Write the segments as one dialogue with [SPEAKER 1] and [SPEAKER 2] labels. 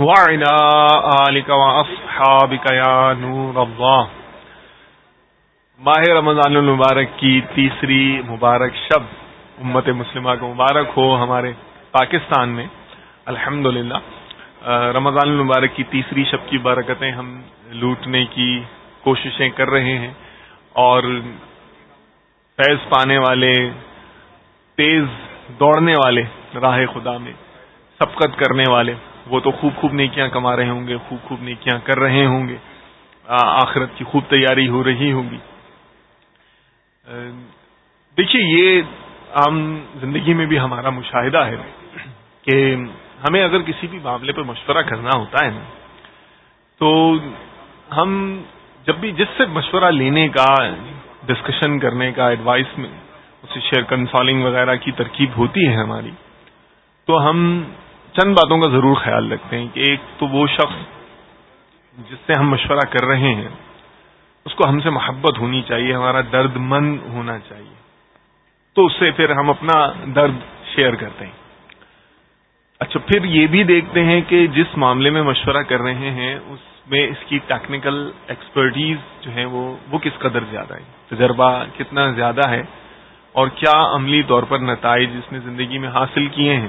[SPEAKER 1] وعلى آلك وأصحابك يا نور الله۔ ماہ رمضان المبارک کی تیسری مبارک شب امت مسلمہ کو مبارک ہو ہمارے پاکستان میں۔ الحمد رمضان المبارک کی تیسری شب کی برکتیں ہم لوٹنے کی کوششیں کر رہے ہیں اور فیض پانے والے، تیز دوڑنے والے راہ خدا میں سبقت کرنے والے وہ تو خوب خوب نیکیاں کما رہے ہوں گے، خوب خوب نیکیاں کر رہے ہوں گے۔ آخرت کی خوب تیاری ہو رہی ہوگی دیکھیے، یہ عام زندگی میں بھی ہمارا مشاہدہ ہے کہ ہمیں اگر کسی بھی معاملے پہ مشورہ کرنا ہوتا ہے نا، تو ہم جب بھی جس سے مشورہ لینے کا ڈسکشن کرنے کا ایڈوائس میں اسے شیئر کنسالنگ وغیرہ کی ترکیب ہوتی ہے ہماری، تو ہم چند باتوں کا ضرور خیال رکھتے ہیں کہ ایک تو وہ شخص جس سے ہم مشورہ کر رہے ہیں، اس کو ہم سے محبت ہونی چاہیے، ہمارا درد مند ہونا چاہیے۔ تو اس سے پھر ہم اپنا درد شیئر کرتے ہیں۔ اچھا پھر یہ بھی دیکھتے ہیں کہ جس معاملے میں مشورہ کر رہے ہیں، اس میں اس کی ٹیکنیکل ایکسپرٹیز جو ہے وہ وہ کس قدر زیادہ ہے؟ تجربہ کتنا زیادہ ہے؟ اور کیا عملی طور پر نتائج اس نے زندگی میں حاصل کیے ہیں؟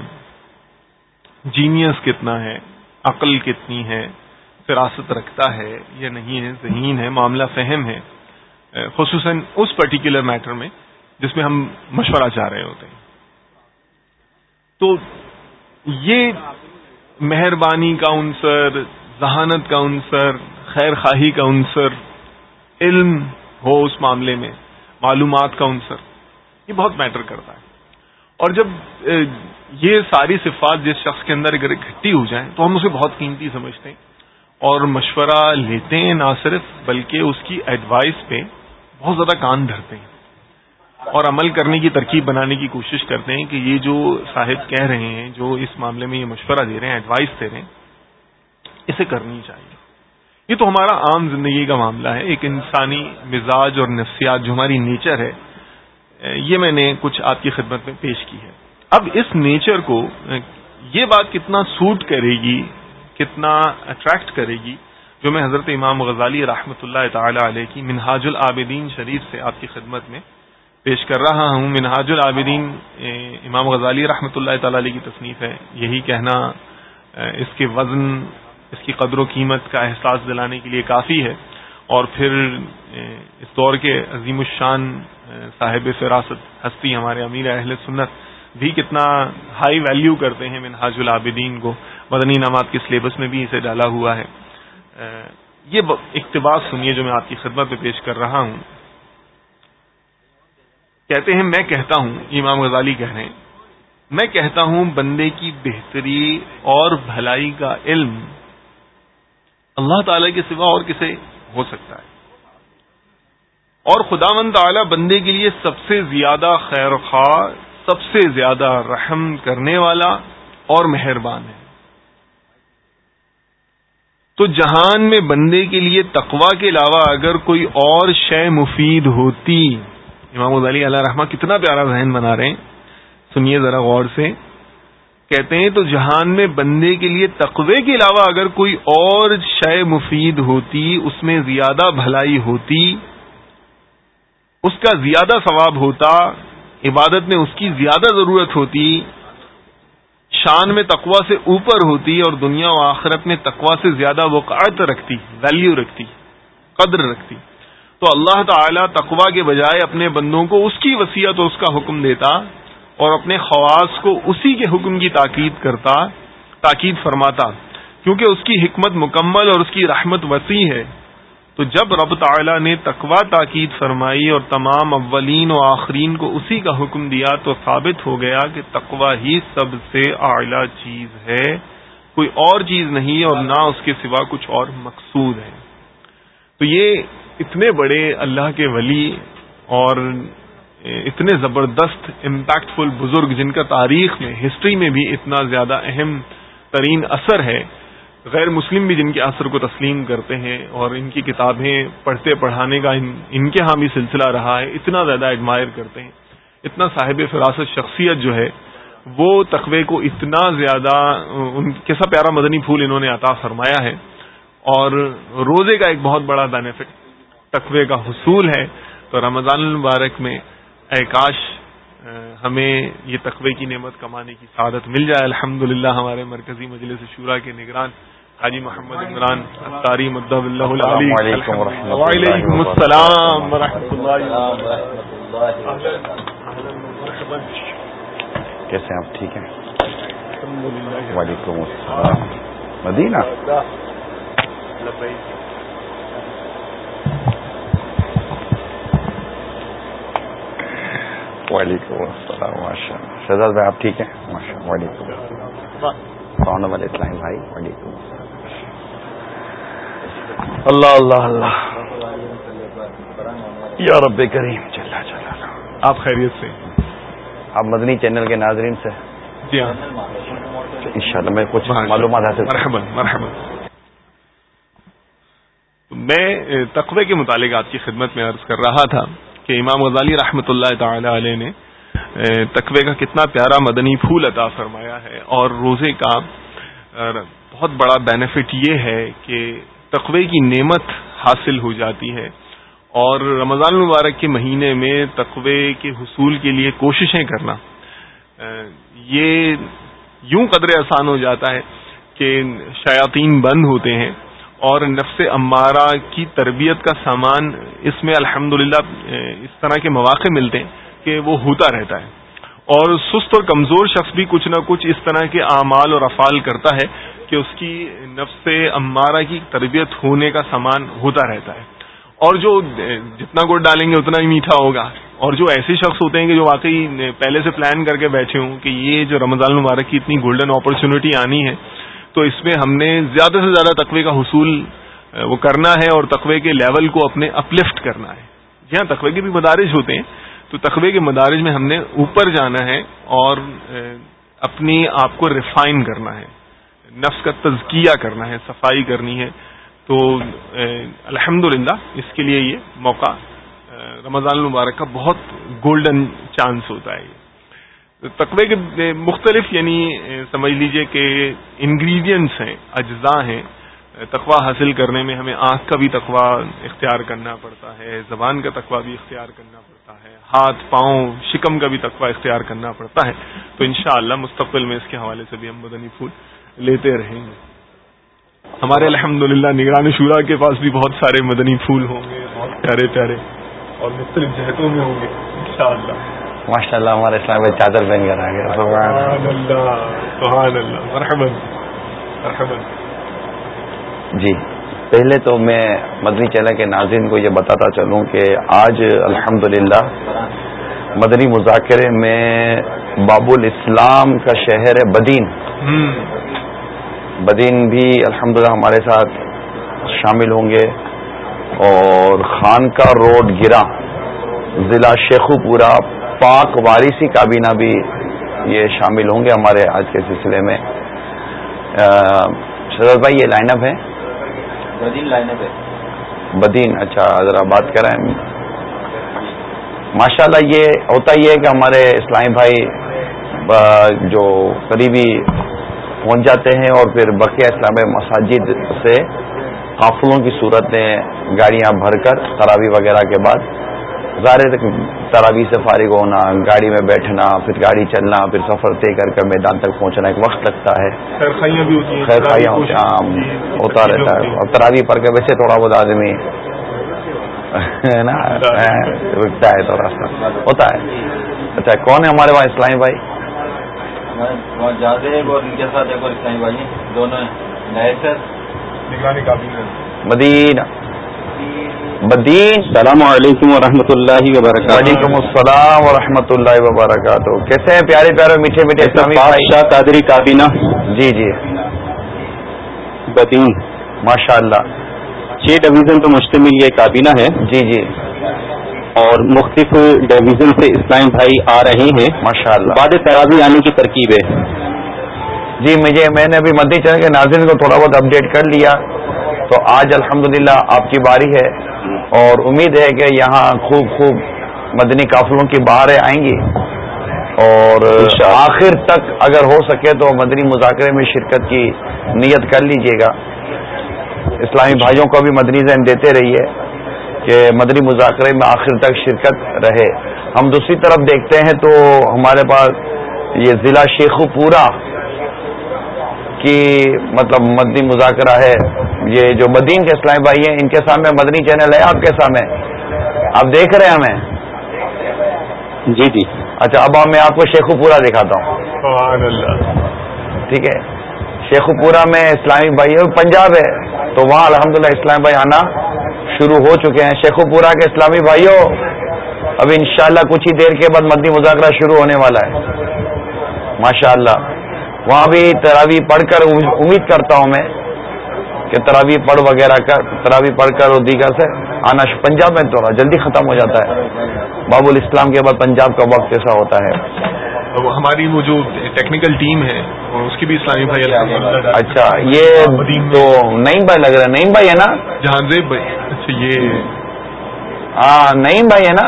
[SPEAKER 1] جینیس کتنا ہے، عقل کتنی ہے، فراست رکھتا ہے یا نہیں ہے، ذہین ہے، معاملہ فہم ہے۔ خصوصاً اس پرٹیکولر میٹر میں جس میں ہم مشورہ چاہ رہے ہوتے ہیں۔ تو یہ مہربانی کا عنصر، ذہانت کا عنصر، خیر خواہی کا عنصر، علم ہو اس معاملے میں، معلومات کا عنصر، یہ بہت میٹر کرتا ہے۔ اور جب یہ ساری صفات جس شخص کے اندر اگر اکٹھی ہو جائیں تو ہم اسے بہت قیمتی سمجھتے ہیں اور مشورہ لیتے ہیں نہ صرف بلکہ اس کی ایڈوائس پہ بہت زیادہ کان دھرتے ہیں اور عمل کرنے کی ترکیب بنانے کی کوشش کرتے ہیں کہ یہ جو صاحب کہہ رہے ہیں، جو اس معاملے میں یہ مشورہ دے رہے ہیں ایڈوائس دے رہے ہیں، اسے کرنی چاہیے۔ یہ تو ہمارا عام زندگی کا معاملہ ہے۔ ایک انسانی مزاج اور نفسیات جو ہماری نیچر ہے یہ میں نے کچھ آپ کی خدمت میں پیش کی ہے۔ اب اس نیچر کو یہ بات کتنا سوٹ کرے گی، کتنا اٹریکٹ کرے گی، جو میں حضرت امام غزالی رحمۃ اللہ تعالی علیہ کی منہاج العابدین شریف سے آپ کی خدمت میں پیش کر رہا ہوں۔ منہاج العابدین امام غزالی رحمۃ اللہ تعالی علیہ کی تصنیف ہے۔ یہی کہنا اس کے وزن، اس کی قدر و قیمت کا احساس دلانے کے لیے کافی ہے۔ اور پھر اس دور کے عظیم الشان صاحب فراست ہستی، ہمارے امیر اہل سنت بھی کتنا ہائی ویلیو کرتے ہیں منہاج العابدین کو۔ مدنی نامات کے سلیبس میں بھی اسے ڈالا ہوا ہے۔ یہ اقتباس سنیے جو میں آپ کی خدمت پہ پیش کر رہا ہوں۔ کہتے ہیں، میں کہتا ہوں، امام غزالی کہہ رہے ہیں، میں کہتا ہوں، بندے کی بہتری اور بھلائی کا علم اللہ تعالی کے سوا اور کسے ہو سکتا ہے۔ اور خدا مند تعالی بندے کے لیے سب سے زیادہ خیر خواہ، سب سے زیادہ رحم کرنے والا اور مہربان ہے۔ تو جہان میں بندے کے لیے تقوا کے علاوہ اگر کوئی اور شے مفید ہوتی۔ امام علی علیہ رحمہ کتنا پیارا ذہن بنا رہے ہیں۔ سنیے ذرا غور سے۔ کہتے ہیں تو جہان میں بندے کے لیے تقوی کے علاوہ اگر کوئی اور شے مفید ہوتی، اس میں زیادہ بھلائی ہوتی اس کا زیادہ ثواب ہوتا، عبادت میں اس کی زیادہ ضرورت ہوتی، شان میں تقوا سے اوپر ہوتی اور دنیا و آخرت میں تقوا سے زیادہ وقعت رکھتی ویلیو رکھتی، قدر رکھتی۔ تو اللہ تعالی تقوا کے بجائے اپنے بندوں کو اس کی وسیعت اور اس کا حکم دیتا اور اپنے خواص کو اسی کے حکم کی تاکید کرتا، تاکید فرماتا۔ کیونکہ اس کی حکمت مکمل اور اس کی رحمت وسیع ہے۔ تو جب رب تعالی نے تقوا تاکید فرمائی اور تمام اولین و آخرین کو اسی کا حکم دیا تو ثابت ہو گیا کہ تقوا ہی سب سے اعلی چیز ہے۔ کوئی اور چیز نہیں اور نہ اس کے سوا کچھ اور مقصود ہے۔ تو یہ اتنے بڑے اللہ کے ولی اور اتنے زبردست امپیکٹ فل بزرگ جن کا تاریخ میں ہسٹری میں بھی اتنا زیادہ اہم ترین اثر ہے۔ غیر مسلم بھی جن کے اثر کو تسلیم کرتے ہیں اور ان کی کتابیں پڑھتے پڑھانے کا ان کے ہاں بھی سلسلہ رہا ہے، اتنا زیادہ ایڈمائر کرتے ہیں۔ اتنا صاحب فراست شخصیت جو ہے، وہ تقوی کو اتنا زیادہ، ان کیسا پیارا مدنی پھول انہوں نے عطا فرمایا ہے۔ اور روزے کا ایک بہت بڑا بینیفٹ تقوی کا حصول ہے۔ تو رمضان المبارک میں اے کاش ہمیں یہ تقوی کی نعمت کمانے کی سعادت مل جائے۔ الحمد ہمارے مرکزی مجلس شورا کے نگران حاجی محمد عمران تاری مد اللہ وعلیکم السلام ورحمۃ اللہ
[SPEAKER 2] کیسے آپ؟ ٹھیک ہیں؟ وعلیکم السلام. مدینہ؟ وعلیکم السلام ماشاء اللہ. شہزاد بھائی آپ ٹھیک ہیں؟ ماشاء اللہ وعلیکم السلام. والے اسلام بھائی؟ وعلیکم اللہ اللہ اللہ. یا رب کریم چلا چلا
[SPEAKER 1] آپ خیریت سے؟
[SPEAKER 2] آپ مدنی چینل کے ناظرین سے؟
[SPEAKER 1] جی ہاں.
[SPEAKER 2] ان شاء اللہ میں کچھ معلومات حاصل
[SPEAKER 1] مرحبا مرحبا. میں تقوی کے متعلق آپ کی خدمت میں عرض کر رہا تھا کہ امام غزالی رحمۃ اللہ تعالی علیہ نے تقوی کا کتنا پیارا مدنی پھول عطا فرمایا ہے اور روزے کا بہت بڑا بینیفٹ یہ ہے کہ تقوی کی نعمت حاصل ہو جاتی ہے۔ اور رمضان المبارک کے مہینے میں تقوی کے حصول کے لیے کوششیں کرنا یہ یوں قدر آسان ہو جاتا ہے کہ شیاطین بند ہوتے ہیں اور نفس امارہ کی تربیت کا سامان اس میں الحمد اس طرح کے مواقع ملتے ہیں کہ وہ ہوتا رہتا ہے۔ اور سست اور کمزور شخص بھی کچھ نہ کچھ اس طرح کے اعمال اور افعال کرتا ہے کہ اس کی نفس امارہ کی تربیت ہونے کا سامان ہوتا رہتا ہے۔ اور جو جتنا گڑ ڈالیں گے اتنا ہی میٹھا ہوگا۔ اور جو ایسے شخص ہوتے ہیں کہ جو واقعی پہلے سے پلان کر کے بیٹھے ہوں کہ یہ جو رمضان المبارک کی اتنی گولڈن اپرچونٹی آنی ہے، تو اس میں ہم نے زیادہ سے زیادہ تقوی کا حصول وہ کرنا ہے اور تقوی کے لیول کو اپنے اپلفٹ کرنا ہے۔ جی ہاں تقوی کے بھی مدارج ہوتے ہیں، تو تقوی کے مدارج میں ہم نے اوپر جانا ہے اور اپنی آپ کو ریفائن کرنا ہے۔ نفس کا تزکیہ کرنا ہے، صفائی کرنی ہے۔ تو الحمد اس کے لیے یہ موقع رمضان المبارک کا بہت گولڈن چانس ہوتا ہے۔ یہ تقوی کے مختلف یعنی سمجھ لیجیے کہ انگریڈینٹس ہیں، اجزاء ہیں۔ تقوا حاصل کرنے میں ہمیں آنکھ کا بھی تقوا اختیار کرنا پڑتا ہے، زبان کا تقوا بھی اختیار کرنا پڑتا ہے، ہاتھ، پاؤں، شکم کا بھی تقوا اختیار کرنا پڑتا ہے۔ تو انشاءاللہ مستقبل میں اس کے حوالے سے بھی ہم مدنی پھول لیتے رہیں۔ گے ہمارے الحمد للہ نگران شورا کے پاس بھی بہت سارے مدنی پھول ہوں گے بہت پیارے پیارے اور مختلف جہتوں میں ہوں گے انشاءاللہ۔
[SPEAKER 2] ماشاء اللہ ہمارے اسلام بھائی چادر پہن کر آ گیا جی پہلے تو میں مدنی چینل کے ناظرین کو یہ بتاتا چلوں کہ آج الحمد مدنی مذاکرے میں باب الاسلام کا شہر ہے بدین بدین بھی الحمد ہمارے ساتھ شامل ہوں گے اور خان کا روڈ گرا ضلع شیخو پورا پاک وارثی کابینہ بھی یہ شامل ہوں گے ہمارے آج کے سلسلے میں۔ شرد بھائی یہ لائن اپ ہے؟ بدین لائن اپ ہے۔ بدین اچھا ذرا بات کریں۔ ماشاء اللہ یہ ہوتا ہی ہے کہ ہمارے اسلامی بھائی جو قریبی پہنچ جاتے ہیں اور پھر بقیہ اسلام مساجد سے قافلوں کی صورت میں گاڑیاں بھر کر تراوی وغیرہ کے بعد ظاہر تراوی سے فارغ ہونا گاڑی میں بیٹھنا پھر گاڑی چلنا پھر سفر طے کر کے میدان تک پہنچنا ایک وقت لگتا ہے۔ خیر ہوتا رہتا ہے۔ اور تراوی پڑھ کے ویسے تھوڑا بہت آدمی ہے نا؟ رکتا ہے۔ تھوڑا سا ہوتا ہے۔ اچھا کون ہے ہمارے وہاں اسلامی بھائی؟ مدینہ۔ بدین
[SPEAKER 3] السلام علیکم و اللہ وبرکاتہ۔
[SPEAKER 2] وعلیکم السلام و اللہ وبرکاتہ۔ کیسے ہیں پیارے پیارے میٹھے میٹھے
[SPEAKER 3] قادری کابینہ۔
[SPEAKER 2] جی جی۔
[SPEAKER 3] بدین
[SPEAKER 2] ماشاء اللہ
[SPEAKER 3] چھ ڈویژن پر مشتمل یہ کابینہ ہے۔
[SPEAKER 2] جی جی۔
[SPEAKER 3] اور مختلف ڈویژن سے اسلام بھائی آ رہے ہیں۔
[SPEAKER 2] ماشاء اللہ
[SPEAKER 3] بعد ترابی آنے کی ترکیب ہے۔
[SPEAKER 2] جی مجھے میں نے ابھی مدی چل کے ناظرین کو تھوڑا بہت اپڈیٹ کر لیا۔ تو آج الحمدللہ آپ کی باری ہے۔ اور امید ہے کہ یہاں خوب خوب مدنی قافلوں کی بہاریں آئیں گی۔ اور آخر تک اگر ہو سکے تو مدنی مذاکرے میں شرکت کی نیت کر لیجیے گا۔ اسلامی بھائیوں کو بھی مدنی ذہن دیتے رہیے۔ کہ مدنی مذاکرے میں آخر تک شرکت رہے۔ ہم دوسری طرف دیکھتے ہیں تو ہمارے پاس یہ ضلع شیخو پورا کی مطلب مدنی مذاکرہ ہے۔ یہ جو مدین کے اسلامی بھائی ہیں ان کے سامنے مدنی چینل ہے آپ کے سامنے۔ آپ دیکھ رہے ہیں ہمیں؟
[SPEAKER 3] جی جی۔
[SPEAKER 2] اچھا اب میں آپ کو شیخو پورا دکھاتا ہوں۔ ٹھیک ہے۔ شیخو پورا میں اسلامی بھائی پنجاب ہے تو وہاں الحمدللہ اسلامی بھائی آنا شروع ہو چکے ہیں۔ شیخو پورا کے اسلامی بھائیوں اب انشاءاللہ کچھ ہی دیر کے بعد مدنی مذاکرہ شروع ہونے والا ہے۔ ماشاء اللہ وہاں بھی تراوی پڑھ کر امید کرتا ہوں میں کہ تراوی پڑھ وغیرہ کر تراوی پڑھ کر اور دیگر سے آنا پنجاب میں تو جلدی ختم ہو جاتا ہے۔ باب الاسلام کے بعد پنجاب کا وقت ایسا ہوتا ہے۔
[SPEAKER 1] ہماری وہ جو ٹیکنیکل ٹیم ہے اس کی بھی اسلامی بھائی
[SPEAKER 2] اچھا یہ تو نئی بھائی لگ رہا ہے نئی بھائی ہے نا؟
[SPEAKER 1] جہانزیب بھائی۔ اچھا یہ
[SPEAKER 2] ہاں نئی بھائی ہے نا؟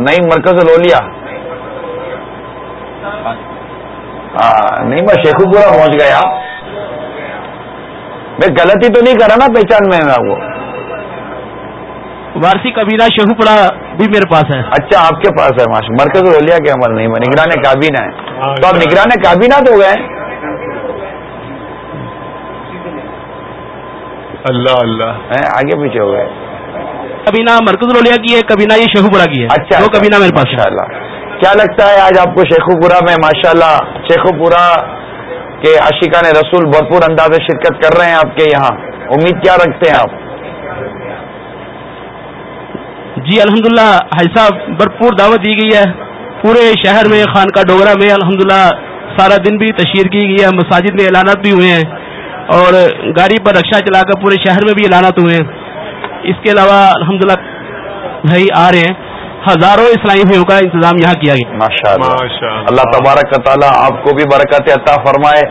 [SPEAKER 2] نئی مرکز لولیا۔ ہاں نہیں میں شیخو پورا پہنچ گیا میں غلطی تو نہیں کرا نا پہچان میں وہ
[SPEAKER 4] وارسی کبیرہ شیخو پورا بھی میرے پاس ہے۔
[SPEAKER 2] اچھا آپ کے پاس ہے ماشاء مرکز رولیا کے عمل نہیں نگران کابینہ ہے۔ تو آپ نگران کابینہ تو گئے۔
[SPEAKER 1] اللہ اللہ۔
[SPEAKER 2] آگے پیچھے ہو گئے۔
[SPEAKER 4] کبینہ مرکز رولیا کی ہے کبینہ یہ شیخو پورا کی ہے۔
[SPEAKER 2] اچھا
[SPEAKER 4] وہ کبینہ میرے پاس
[SPEAKER 2] اللہ کیا لگتا ہے آج آپ کو شیخو پورا میں ماشاءاللہ اللہ شیخو پورا کے عاشقان رسول بھرپور انداز شرکت کر رہے ہیں آپ کے یہاں؟ امید کیا رکھتے ہیں آپ؟
[SPEAKER 4] جی الحمدللہ للہ صاحب بھرپور دعوت دی گئی ہے۔ پورے شہر میں خان کا ڈوگرا میں الحمدللہ سارا دن بھی تشہیر کی گئی ہے۔ مساجد میں اعلانات بھی ہوئے ہیں۔ اور گاڑی پر رکشا چلا کر پورے شہر میں بھی اعلانات ہوئے ہیں۔ اس کے علاوہ الحمدللہ بھائی آ رہے ہیں۔ ہزاروں اسلامی بھائیوں کا انتظام یہاں کیا گیا۔
[SPEAKER 2] ماشاء اللہ اللہ تبارک تعالیٰ آپ کو بھی برکت عطا فرمائے۔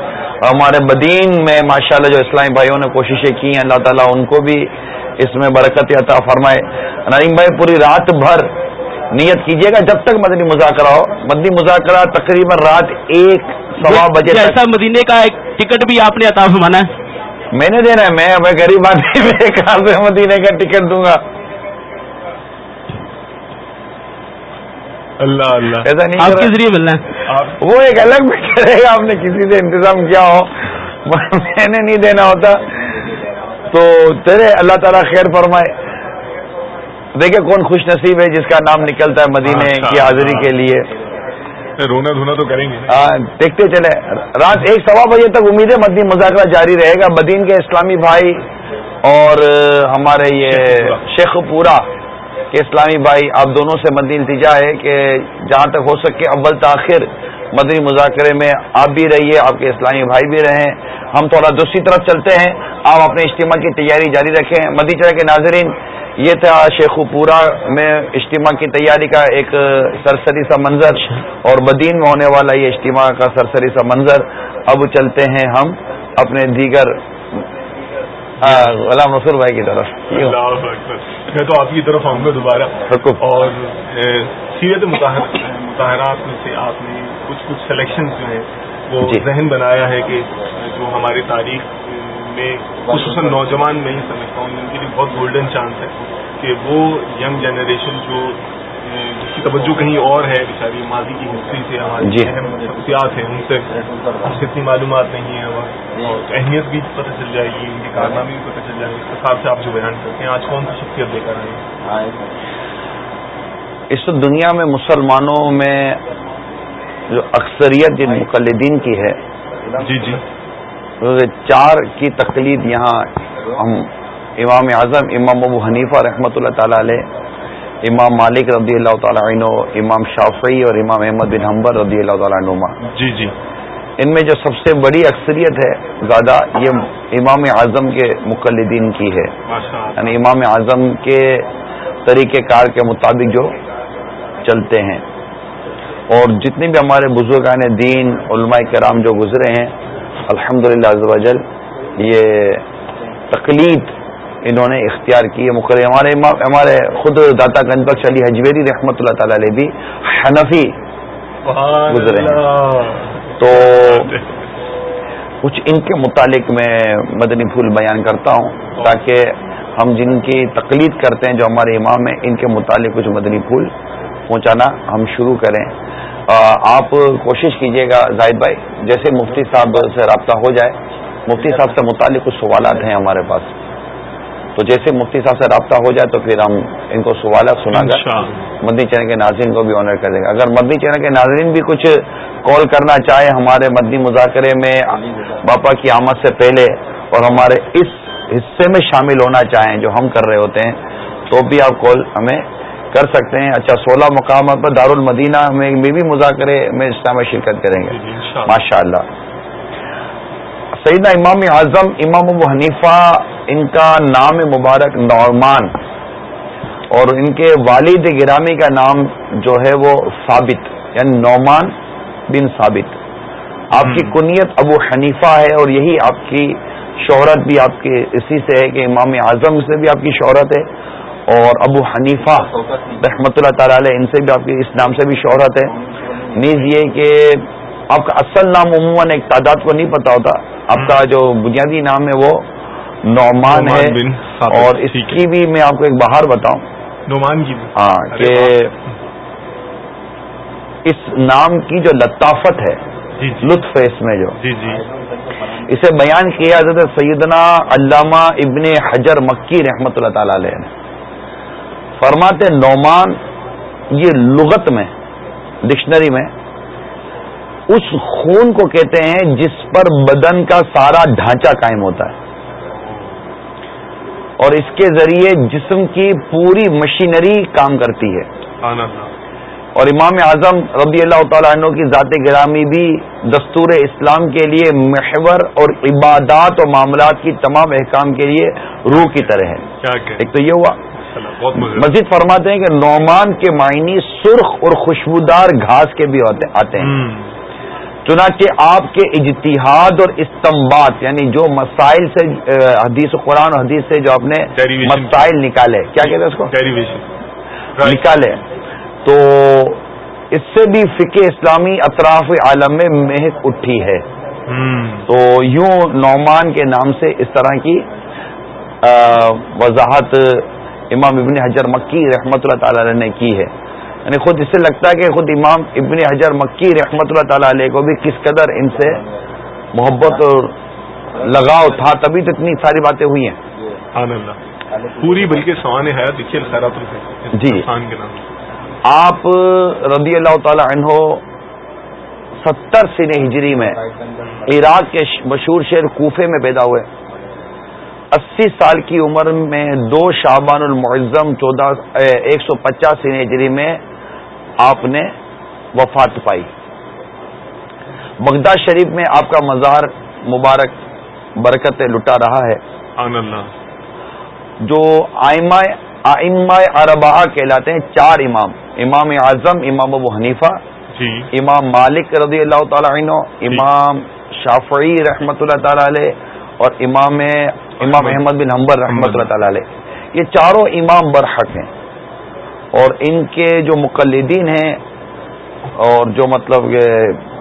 [SPEAKER 2] ہمارے بدین میں ماشاء اللہ جو اسلامی بھائیوں نے کوششیں کی ہیں اللہ تعالیٰ ان کو بھی اس میں برکت عطا فرمائے۔ نعیم بھائی پوری رات بھر نیت کیجیے گا جب تک مدنی مذاکرہ ہو۔ مدنی مذاکرہ تقریباً رات ایک سوا بجے
[SPEAKER 4] ایسا مدینے کا ایک ٹکٹ بھی آپ نے عطا فرمانا ہے۔
[SPEAKER 2] میں نے دینا ہے میں غریب آدمی میں کہاں سے مدینے کا ٹکٹ دوں گا۔
[SPEAKER 1] اللہ اللہ۔
[SPEAKER 2] ایسا نہیں
[SPEAKER 4] آپ کے ذریعے ملنا ہے؟
[SPEAKER 2] وہ ایک الگ ہے آپ نے کسی سے انتظام کیا ہو۔ میں نے نہیں دینا ہوتا۔ تو تیرے اللہ تعالیٰ خیر فرمائے۔ دیکھے کون خوش نصیب ہے جس کا نام نکلتا ہے مدینے کی حاضری کے لیے۔
[SPEAKER 1] رونا دھونا تو کریں گے۔
[SPEAKER 2] ہاں دیکھتے چلے رات ایک سوا بجے تک امید ہے مدنی مذاکرہ جاری رہے گا۔ مدین کے اسلامی بھائی اور ہمارے یہ شیخ پورا۔ کہ اسلامی بھائی آپ دونوں سے مدنی التجا ہے کہ جہاں تک ہو سکے اول تاخیر مدنی مذاکرے میں آپ بھی رہیے آپ کے اسلامی بھائی بھی رہیں۔ ہم تھوڑا دوسری طرف چلتے ہیں۔ آپ اپنے اجتماع کی تیاری جاری رکھیں۔ مدی چڑھ کے ناظرین یہ تھا شیخ پورا میں اجتماع کی تیاری کا ایک سرسری سا منظر اور بدین میں ہونے والا یہ اجتماع کا سرسری سا منظر۔ اب چلتے ہیں ہم اپنے دیگر غلام رسول بھائی کی طرف۔
[SPEAKER 1] میں تو آپ کی طرف آؤں گا دوبارہ۔ اور سیرت مظاہرات میں سے آپ نے کچھ کچھ سلیکشن جو ہیں وہ جی۔ ذہن بنایا ہے کہ جو ہماری تاریخ میں خصوصاً نوجوان میں ہی سمجھتا ہوں ان کے لیے بہت گولڈن چانس ہے کہ وہ ینگ جنریشن جو جس کی توجہ کہیں اور ہے بیچاری ماضی کی ہسٹری سے ہماری جی۔ اہم شخصیات ہیں ان سے اتنی معلومات نہیں ہے اور اہمیت بھی پتہ چل جائے گی ان کے کارنامے بھی پتہ چل جائے گی اس حساب سے آپ جو بیان کرتے ہیں آج کون سی شخصیت لے کر آئے
[SPEAKER 2] اس دنیا میں مسلمانوں میں جو اکثریت جن مقلدین کی ہے
[SPEAKER 1] جی جی۔
[SPEAKER 2] چار کی تقلید یہاں ہم امام اعظم امام ابو حنیفہ رحمۃ اللہ تعالی علیہ امام مالک رضی اللہ تعالیٰ عنہ امام شافعی اور امام احمد بن حمبر رضی اللہ تعالیٰ عنما
[SPEAKER 1] جی جی۔
[SPEAKER 2] ان میں جو سب سے بڑی اکثریت ہے زیادہ یہ امام اعظم کے مقلدین کی ہے۔ یعنی امام اعظم کے طریقہ کار کے مطابق جو چلتے ہیں۔ اور جتنے بھی ہمارے بزرگان دین علماء کرام جو گزرے ہیں الحمد للہ یہ تقلید انہوں نے اختیار کی ہے مقرر ہمارے ہمارے خود داتا گنج بخش علی حجویری رحمۃ اللہ تعالی علیہ بھی حنفی گزرے ہیں۔ تو کچھ ان کے متعلق میں مدنی پھول بیان کرتا ہوں تاکہ ہم جن کی تقلید کرتے ہیں جو ہمارے امام ہیں ان کے متعلق کچھ مدنی پھول پہنچانا ہم شروع کریں۔ آپ کوشش کیجیے گا زاہد بھائی جیسے مفتی صاحب سے رابطہ ہو جائے۔ مفتی صاحب سے متعلق کچھ سوالات ہیں ہمارے پاس۔ تو جیسے مفتی صاحب سے رابطہ ہو جائے تو پھر ہم ان کو سوالات سنا کر مدنی چینل کے ناظرین کو بھی آنر کر دیں گے۔ اگر مدنی چینل کے ناظرین بھی کچھ کال کرنا چاہے ہمارے مدنی مذاکرے میں باپا کی آمد سے پہلے اور ہمارے اس حصے میں شامل ہونا چاہیں جو ہم کر رہے ہوتے ہیں تو بھی آپ کال ہمیں کر سکتے ہیں۔ اچھا سولہ مقامات پر دارالمدینہ میں بھی مذاکرے میں اسلام میں شرکت کریں گے۔ جی، ماشاء اللہ سیدنا امام اعظم امام ابو حنیفہ ان کا نام مبارک نعمان اور ان کے والد گرامی کا نام جو ہے وہ ثابت یعنی نعمان بن ثابت۔ آپ کی کنیت ابو حنیفہ ہے اور یہی آپ کی شہرت بھی آپ کے اسی سے ہے کہ امام اعظم سے بھی آپ کی شہرت ہے۔ اور ابو حنیفہ رحمۃ اللہ تعالی علیہ ان سے بھی آپ کی اس نام سے بھی شہرت ہے۔ نیز یہ کہ آپ کا اصل نام عموماً ایک تعداد کو نہیں پتا ہوتا۔ آپ کا جو بنیادی نام ہے وہ نعمان ہے۔ اور اس کی بھی میں آپ کو ایک باہر بتاؤں۔
[SPEAKER 1] نعمان کی
[SPEAKER 2] ہاں کہ اس نام کی جو لطافت ہے جی، جی۔ لطف ہے اس میں جو۔ جی، اسے بیان کیا حضرت سیدنا علامہ ابن حجر مکی رحمت اللہ تعالی علیہ نے۔ فرماتے نعمان یہ لغت میں ڈکشنری میں اس خون کو کہتے ہیں جس پر بدن کا سارا ڈھانچہ قائم ہوتا ہے۔ اور اس کے ذریعے جسم کی پوری مشینری کام کرتی ہے۔ اور امام اعظم رضی اللہ تعالیٰ عنہ کی ذات گرامی بھی دستور اسلام کے لیے محور اور عبادات اور معاملات کی تمام احکام کے لیے روح کی طرح ہے۔ ایک تو یہ ہوا۔ مزید فرماتے ہیں کہ نعمان کے معنی سرخ اور خوشبودار گھاس کے بھی آتے ہیں۔ چنانچہ آپ کے اجتہاد اور استمباد یعنی جو مسائل سے حدیث قرآن حدیث سے جو آپ نے مسائل نکالے کیا کہتے ہیں اس کو؟ نکالے۔ تو اس سے بھی فقہ اسلامی اطراف عالم میں مہک اٹھی ہے۔ تو یوں نعمان کے نام سے اس طرح کی وضاحت امام ابن حجر مکی رحمۃ اللہ تعالی نے کی ہے۔ یعنی خود اس سے لگتا ہے کہ خود امام ابن حجر مکی رحمۃ اللہ تعالی علیہ کو بھی کس قدر ان سے محبت اور لگاؤ تھا تبھی تو اتنی ساری باتیں ہوئی ہیں۔
[SPEAKER 1] پوری بلکہ سوان دیکھیے
[SPEAKER 2] جی۔ آپ رضی اللہ تعالی عنہ ستر سن ہجری میں عراق کے مشہور شہر کوفے میں پیدا ہوئے۔ اسی سال کی عمر میں دو شعبان المعظم چودہ ایک سو پچاس ہجری میں آپ نے وفات پائی۔ بغداد شریف میں آپ کا مزار مبارک برکت لٹا رہا ہے۔ جو آئمہ اربا کہلاتے ہیں چار امام۔ امام اعظم امام ابو حنیفہ جی۔ امام مالک رضی اللہ تعالی عنہ امام شافعی رحمت اللہ تعالی علیہ اور امام امام احمد بن حمبر رحمت اللہ تعالی علیہ۔ یہ چاروں امام برحق ہیں۔ اور ان کے جو مقلدین ہیں اور جو مطلب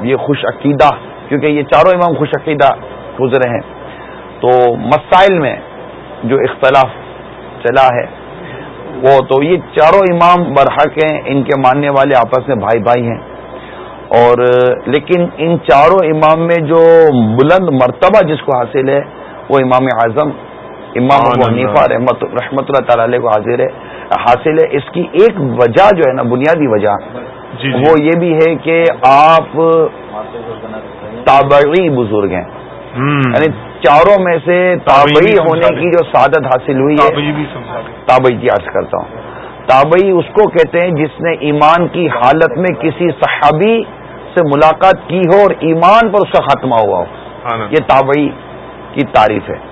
[SPEAKER 2] یہ خوش عقیدہ کیونکہ یہ چاروں امام خوش عقیدہ گزرے ہیں۔ تو مسائل میں جو اختلاف چلا ہے وہ تو یہ چاروں امام برحق ہیں ان کے ماننے والے آپس میں بھائی بھائی ہیں۔ اور لیکن ان چاروں امام میں جو بلند مرتبہ جس کو حاصل ہے وہ امام اعظم امام ابو حنیفہ رحمت رحمۃ اللہ تعالی کو حاضر ہے حاصل ہے۔ اس کی ایک وجہ جو ہے نا بنیادی وجہ جی, جی۔ وہ یہ بھی ہے کہ آپ تابعی بزرگ ہیں۔ یعنی چاروں میں سے تابعی ہونے کی جو سعادت حاصل ہوئی ہے تابعی کی عرض کرتا ہوں۔ تابعی اس کو کہتے ہیں جس نے ایمان کی حالت میں کسی صحابی سے ملاقات کی ہو اور ایمان پر اس کا خاتمہ ہوا ہو۔ یہ تابعی کی تعریف ہے۔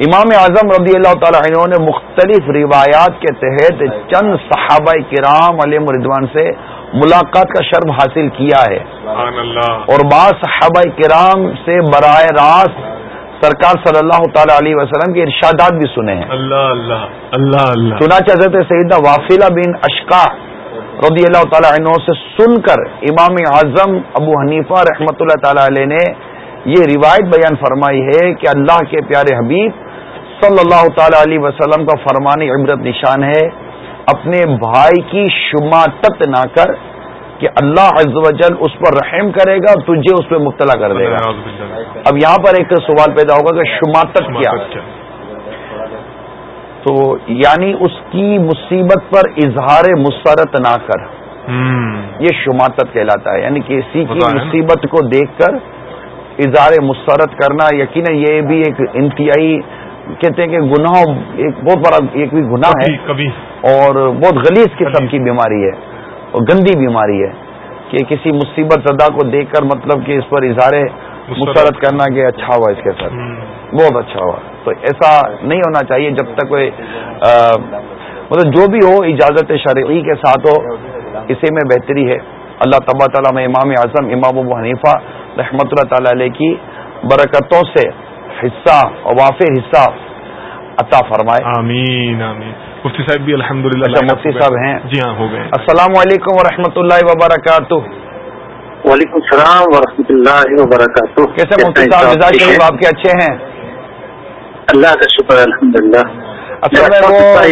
[SPEAKER 2] امام اعظم رضی اللہ تعالیٰ عنہ نے مختلف روایات کے تحت چند صحابہ کرام علیہ مردوان سے ملاقات کا شرم حاصل کیا ہے۔ اور بعض صحابہ کرام سے براہ راست سرکار صلی اللہ تعالی علیہ وسلم کے ارشادات بھی سنے ہیں۔ اللہ اللہ اللہ اللہ۔ سنا چاہتے سیدہ وافیلا بن اشکا رضی اللہ تعالی عنہ سے سن کر امام اعظم ابو حنیفہ رحمۃ اللہ تعالی علیہ نے یہ روایت بیان فرمائی ہے کہ اللہ کے پیارے حبیب صلی اللہ تعالی علیہ وسلم کا فرمانی عبرت نشان ہے۔ اپنے بھائی کی شماتت نہ کر کہ اللہ عز و جل اس پر رحم کرے گا تجھے اس پہ مبتلا کر دے گا۔ اب یہاں پر ایک سوال پیدا ہوگا کہ شماتت کیا؟ تو یعنی اس کی مصیبت پر اظہار مسرت نہ کر۔ یہ شماتت کہلاتا ہے۔ یعنی کسی کی مصیبت کو دیکھ کر اظہار مسرت کرنا یقینا یہ بھی ایک انتہائی کہتے ہیں کہ گناہ ایک بہت بڑا ایک بھی گناہ ہے۔ اور بہت غلیظ قسم کی بیماری ہے اور گندی بیماری ہے کہ کسی مصیبت زدہ کو دیکھ کر مطلب کہ اس پر اظہار مسرت۔ کرنا کہ اچھا ہوا اس کے ساتھ۔ بہت اچھا ہوا۔ تو ایسا نہیں ہونا چاہیے جب تک کوئی مطلب جو بھی ہو اجازت شرعی کے ساتھ ہو اسی میں بہتری ہے۔ اللہ تبا تعالیٰ میں امام اعظم امام ابو حنیفہ رحمۃ اللہ تعالی علیہ کی برکتوں سے حصہ اور وافر حصہ عطا فرمائے۔
[SPEAKER 1] آمین آمین۔ مفتی صاحب بھی الحمد للہ
[SPEAKER 2] اچھا، مفتی صاحب ہیں۔
[SPEAKER 1] جی ہاں ہو گئے۔
[SPEAKER 2] السلام علیکم و اللہ وبرکاتہ۔
[SPEAKER 5] وعلیکم السلام و اللہ وبرکاتہ۔
[SPEAKER 2] کیسے مفتی صاحب؟ مزاج آپ کے اچھے ہیں؟
[SPEAKER 5] اللہ کا شکر الحمد للہ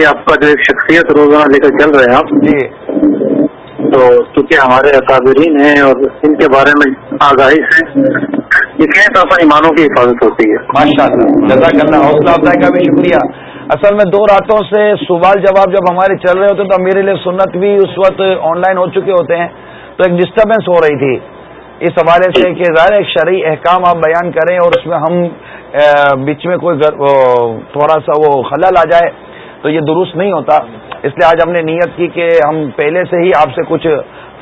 [SPEAKER 5] آپ کا جو ایک شخصیت روزانہ لے کر چل رہے ہیں آپ۔ جی۔ تو چونکہ ہمارے اکابرین ہیں اور ان کے بارے میں آگاہی سے تو اپنی ایمانوں کی حفاظت ہوتی ہے۔
[SPEAKER 2] ماشاء اللہ جزاک اللہ حوصلہ افزائی کا بھی شکریہ۔ اصل میں دو راتوں سے سوال جواب جب ہمارے چل رہے ہوتے تو میرے لیے سنت بھی اس وقت آن لائن ہو چکے ہوتے ہیں۔ تو ایک ڈسٹربینس ہو رہی تھی۔ اس حوالے سے کہ ظاہر ایک شرعی احکام آپ بیان کریں اور اس میں ہم بیچ میں کوئی تھوڑا سا وہ خلل آ جائے تو یہ درست نہیں ہوتا۔ اس لیے آج ہم نے نیت کی کہ ہم پہلے سے ہی آپ سے کچھ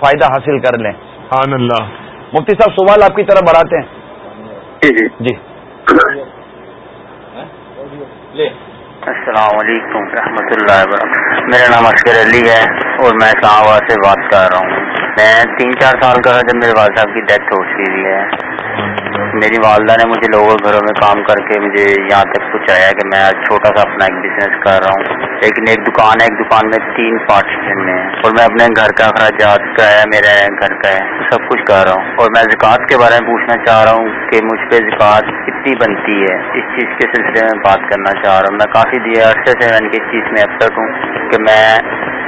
[SPEAKER 2] فائدہ حاصل کر لیں۔
[SPEAKER 1] اللہ۔
[SPEAKER 2] مفتی صاحب سوال آپ کی طرف بڑھاتے ہیں۔
[SPEAKER 5] جی جی۔ جی۔ السلام علیکم رحمۃ اللہ وبرکاتہ۔ میرا نام اشکر علی ہے اور میں اسلام آباد سے بات کر رہا ہوں۔ میں تین چار سال کا جب میرے والد صاحب کی ڈیتھ ہو چکی ہے۔ میری والدہ نے مجھے لوگوں گھروں میں کام کر کے مجھے یہاں تک پہنچایا کہ میں چھوٹا سا اپنا ایک بزنس کر رہا ہوں۔ لیکن ایک دکان ہے، ایک دکان میں تین پارٹیشن میں اور میں اپنے گھر کا اخراجات کا ہے، میرا گھر کا ہے، سب کچھ کر رہا ہوں۔ اور میں زکوٰۃ کے بارے میں پوچھنا چاہ رہا ہوں کہ مجھ پہ زکوٰۃ کتنی بنتی ہے؟ اس چیز کے سلسلے میں بات کرنا چاہ رہا ہوں۔ میں کافی دیا عرصے سے میں اس چیز میں اب ہوں کہ میں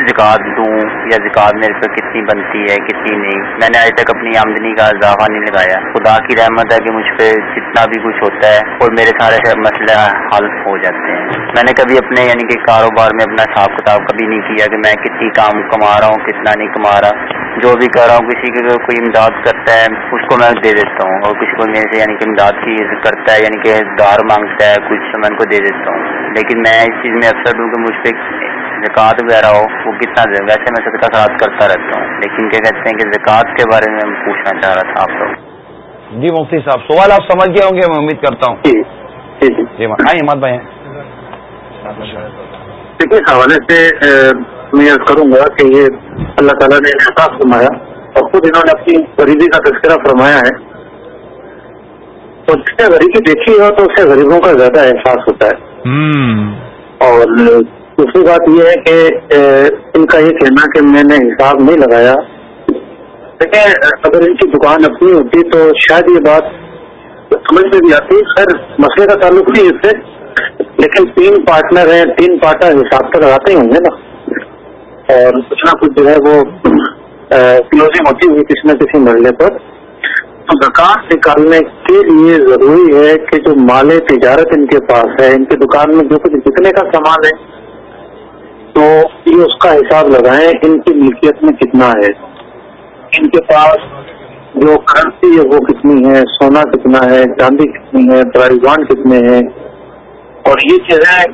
[SPEAKER 5] زکات دوں یا زکات میرے پہ کتنی بنتی ہے، کتنی نہیں؟ میں نے آج تک اپنی آمدنی کا اضافہ نہیں لگایا۔ خدا کی رحمت ہے کہ مجھ پہ جتنا بھی کچھ ہوتا ہے اور میرے سارے مسئلے حل ہو جاتے ہیں۔ میں نے کبھی اپنے یعنی کہ کاروبار میں اپنا حساب کتاب کبھی نہیں کیا کہ میں کتنی کام کما رہا ہوں، کتنا نہیں کما رہا۔ جو بھی کر رہا ہوں، کسی کی کوئی امداد کرتا ہے، اس کو میں دے دیتا ہوں۔ اور کسی کو میرے سے یعنی کہ امداد کی کرتا ہے یعنی کہ دار مانگتا ہے، کچھ میں ان کو دے دیتا ہوں۔ لیکن میں اس چیز میں اکثر ہوں کہ مجھ پہ زکوٰۃ وغیرہ ہو وہ کتنا دے ویسے میں صدقہ خراب کرتا رہتا ہوں لیکن کیا کہتے ہیں کہ زکوٰۃ کے بارے میں پوچھنا چاہ رہا تھا آپ لوگ؟
[SPEAKER 2] جی مفتی صاحب سوال آپ سمجھ گئے ہوں گے میں امید کرتا ہوں۔ جی
[SPEAKER 5] جی جی,
[SPEAKER 2] جی، ہمت بھائی
[SPEAKER 5] دیکھیے اس حوالے سے میں یہ کروں گا کہ یہ اللہ تعالیٰ نے احساس فرمایا اور خود انہوں نے اپنی غریبی کا تذکرہ فرمایا ہے۔ تو جس نے غریبی دیکھی ہو تو اس سے غریبوں کا زیادہ احساس ہوتا ہے۔ اور دوسری بات یہ ہے کہ ان کا یہ کہنا کہ میں نے حساب نہیں لگایا۔ دیکھیں، اگر ان کی دکان اپنی ہوتی تو شاید یہ بات سمجھ میں بھی آتی۔ خیر، مسئلے کا تعلق نہیں اس سے۔ لیکن تین پارٹنر ہیں، تین پارٹنر حساب تو لگاتے ہی ہوں گے نا۔ اور کچھ نہ کچھ جو ہے وہ کلوزنگ ہوتی ہوئی کسی نہ کسی مرحلے پر۔ تو زکات نکالنے کے لیے ضروری ہے کہ جو مال تجارت ان کے پاس ہے، ان کی دکان میں جو کچھ بکنے کا سامان ہے تو یہ اس کا حساب لگائیں ان کی ملکیت میں کتنا ہے۔ ان کے پاس جو کرنسی ہے وہ کتنی ہے، سونا کتنا ہے، چاندی کتنی ہے ڈرائیوان کتنے ہیں۔ اور یہ چیزیں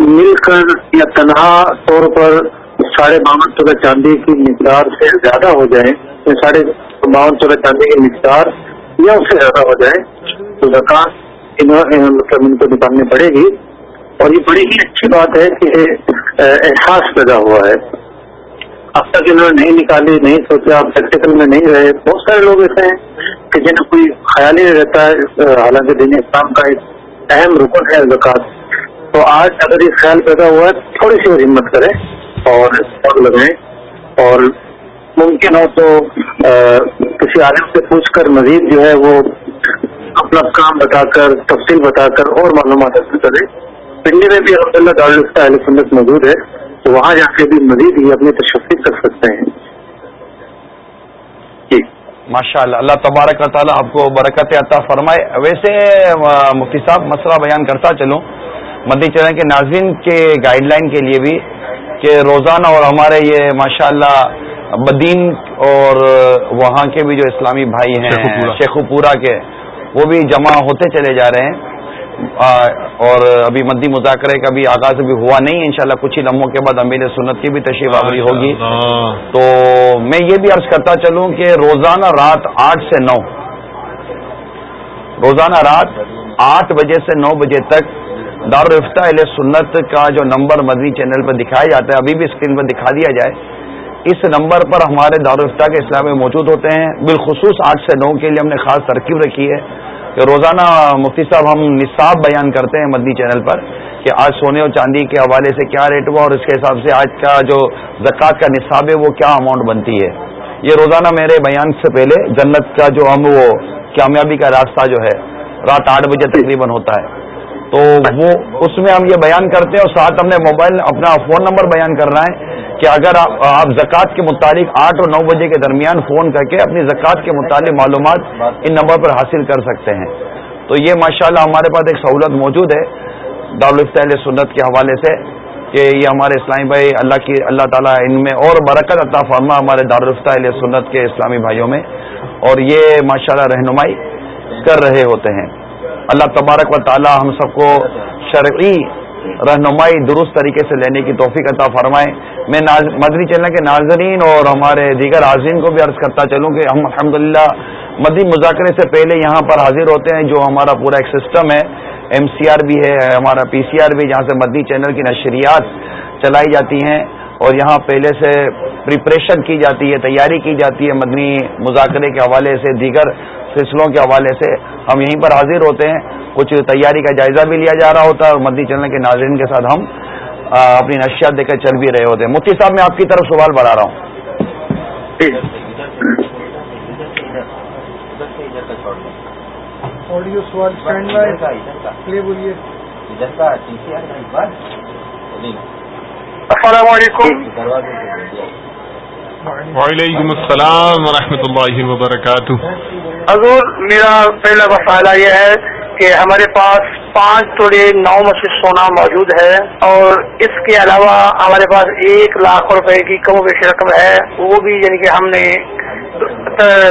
[SPEAKER 5] مل کر یا تنہا طور پر ساڑھے بامن سو چاندی کی مقدار سے زیادہ ہو جائیں ساڑھے
[SPEAKER 6] باون سولہ چاندی کی مقدار یا اس سے زیادہ ہو جائے تو زکات مطلب ان کو نکالنی پڑے گی۔ اور یہ بڑی ہی اچھی بات ہے کہ احساس پیدا ہوا ہے۔ اب تک انہوں نے نہیں نکالی، نہیں سوچا پریکٹیکل میں نہیں رہے۔ بہت سارے لوگ ایسے ہیں کہ جنہیں کوئی خیال ہی نہیں رہتا ہے۔ حالانکہ دین اسلام کا ایک اہم رکن ہے زکات تو آج اگر یہ خیال پیدا ہوا ہے، تھوڑی سی اور ہمت کریں اور لگائیں۔ اور ممکن ہو تو کسی عالم سے پوچھ کر مزید جو ہے وہ اپنا کام بتا کر، تفصیل بتا کر اور معلومات حاصل کرے پنڈی میں بھی الحمد للہ دارالفتہ اہل سنت موجود ہے تو وہاں جا کے بھی مزید ہی اپنی تشفی کر سکتے ہیں۔
[SPEAKER 2] جی۔ ماشاء اللہ اللہ تبارک تعالیٰ آپ کو برکت عطا فرمائے۔ ویسے مفتی صاحب مسئلہ بیان کرتا چلوں۔ مدی چرن کے ناظرین کے گائیڈ لائن کے لیے بھی کہ روزانہ اور ہمارے یہ ماشاء اللہ بدین اور وہاں کے بھی جو اسلامی بھائی ہیں شیخو پورا کے وہ بھی جمع ہوتے چلے جا رہے ہیں۔ اور ابھی مدی مذاکرے کا بھی آغاز ابھی ہوا نہیں انشاءاللہ کچھ ہی لمحوں کے بعد امیر سنت کی بھی تشریف آوری ہوگی۔ تو میں یہ بھی عرض کرتا چلوں کہ روزانہ رات آٹھ سے نو روزانہ رات آٹھ بجے سے نو بجے تک دارالفتہ علیہ سنت کا جو نمبر مدنی چینل پر دکھایا جاتا ہے ابھی بھی اسکرین پر دکھا دیا جائے اس نمبر پر ہمارے دارالفتہ کے اسلام میں موجود ہوتے ہیں۔ بالخصوص آٹھ سے نو کے لیے ہم نے خاص ترکیب رکھی ہے۔ کہ روزانہ مفتی صاحب ہم نصاب بیان کرتے ہیں مدنی چینل پر کہ آج سونے اور چاندی کے حوالے سے کیا ریٹ ہوا اور اس کے حساب سے آج کا جو زکوٰۃ کا نصاب ہے وہ کیا اماؤنٹ بنتی ہے۔ یہ روزانہ میرے بیان سے پہلے جنت کا جو ہم وہ کامیابی کا راستہ جو ہے، رات آٹھ بجے تقریباً ہوتا ہے۔ تو وہ اس میں ہم یہ بیان کرتے ہیں اور ساتھ ہم نے موبائل اپنا فون نمبر بیان کرنا ہے کہ اگر آپ زکوٰۃ کے متعلق آٹھ اور نو بجے کے درمیان فون کر کے اپنی زکوٰۃ کے متعلق معلومات ان نمبر پر حاصل کر سکتے ہیں۔ تو یہ ماشاءاللہ ہمارے پاس ایک سہولت موجود ہے دارالفتہ سنت کے حوالے سے کہ یہ ہمارے اسلامی بھائی اللہ کی اللہ تعالیٰ ان میں اور برکت عطا فرما ہمارے دارالفتہ سنت کے اسلامی بھائیوں میں اور یہ ماشاءاللہ رہنمائی کر رہے ہوتے ہیں۔ اللہ تبارک و تعالی ہم سب کو شرعی رہنمائی درست طریقے سے لینے کی توفیق عطا فرمائے۔ میں مدنی چلنے کے ناظرین اور ہمارے دیگر عاظرین کو بھی عرض کرتا چلوں کہ ہم الحمد للہ مدنی مذاکرے سے پہلے یہاں پر حاضر ہوتے ہیں جو ہمارا پورا ایک سسٹم ہے۔ ایم سی آر بھی ہے، ہمارا پی سی آر بھی جہاں سے مدنی چینل کی نشریات چلائی جاتی ہیں اور یہاں پہلے سے پریپریشن کی جاتی ہے، تیاری کی جاتی ہے مدنی مذاکرے کے حوالے سے دیگر سلسلوں کے حوالے سے ہم یہیں پر حاضر ہوتے ہیں۔ کچھ تیاری کا جائزہ بھی لیا جا رہا ہوتا ہے اور مدنی چلنے کے ناظرین کے ساتھ ہم اپنی نشیات دے کر چل بھی رہے ہوتے ہیں۔ مفتی صاحب میں آپ کی طرف سوال بڑھا رہا ہوں۔
[SPEAKER 6] السلام علیکم
[SPEAKER 1] وعلیکم السلام ورحمۃ اللہ وبرکاتہ۔
[SPEAKER 6] حضور میرا پہلا مسئلہ یہ ہے کہ ہمارے پاس پانچ توڑے نو مسجد سونا موجود ہے اور اس کے علاوہ ہمارے پاس ایک لاکھ روپے کی کم و بیش رقم ہے، وہ بھی یعنی کہ ہم نے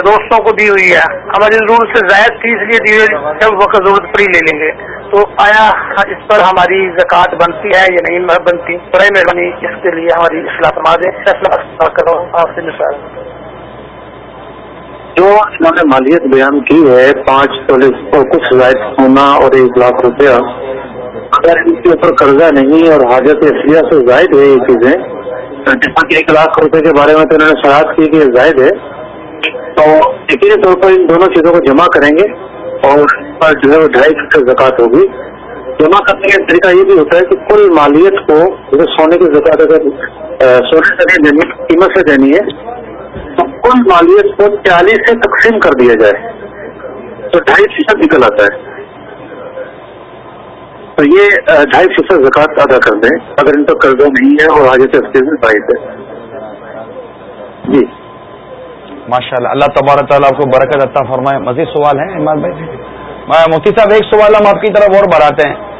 [SPEAKER 6] دوستوں کو دی ہوئی ہے۔ ہماری ضرورت سے زائد فیس لیے دی جب وقت ضرورت پڑی لے لیں گے۔ تو آیا اس پر ہماری زکوٰۃ بنتی ہے یا نہیں بنتی؟ برائے مہربانی، اس کے لیے ہماری اصلاح سما دیں۔ فیصلہ کرو آپ سے مثال جو انہوں نے مالیت بیان کی ہے، پانچ تولے کچھ زائد ہونا اور ایک لاکھ روپیہ، اگر ان کے اوپر قرضہ نہیں اور حاجت اصلیہ سے زائد ہے یہ چیزیں جیسا کہ ایک لاکھ روپے کے بارے میں تو انہوں نے شراب کی کہ زائد ہے، تو یقینی طور پر ان دونوں چیزوں کو جمع کریں گے اور پر جو ہے وہ ڈھائی فیصد زکوٰۃ ہوگی۔ جمع کرنے کا طریقہ یہ بھی ہوتا ہے کہ کل مالیت کو جیسے سونے کی زکوٰۃ، اگر سونے سے نہیں دینی قیمت سے دینی ہے کل مالیت کو چالیس سے تقسیم کر دیا جائے۔ تو ڈھائی فیصد نکل آتا ہے۔ تو یہ ڈھائی فیصد زکوٰۃ ادا کر دیں۔ اگر ان کو قرضہ نہیں ہے اور آگے سے باعث ہے۔ جی۔
[SPEAKER 2] ماشاء اللہ اللہ تبارک تعالیٰ آپ کو برکت عطا فرمائے۔ مزید سوال ہے عماد بھائی؟ مفتی صاحب ایک سوال ہم آپ کی طرف اور بڑھاتے ہیں۔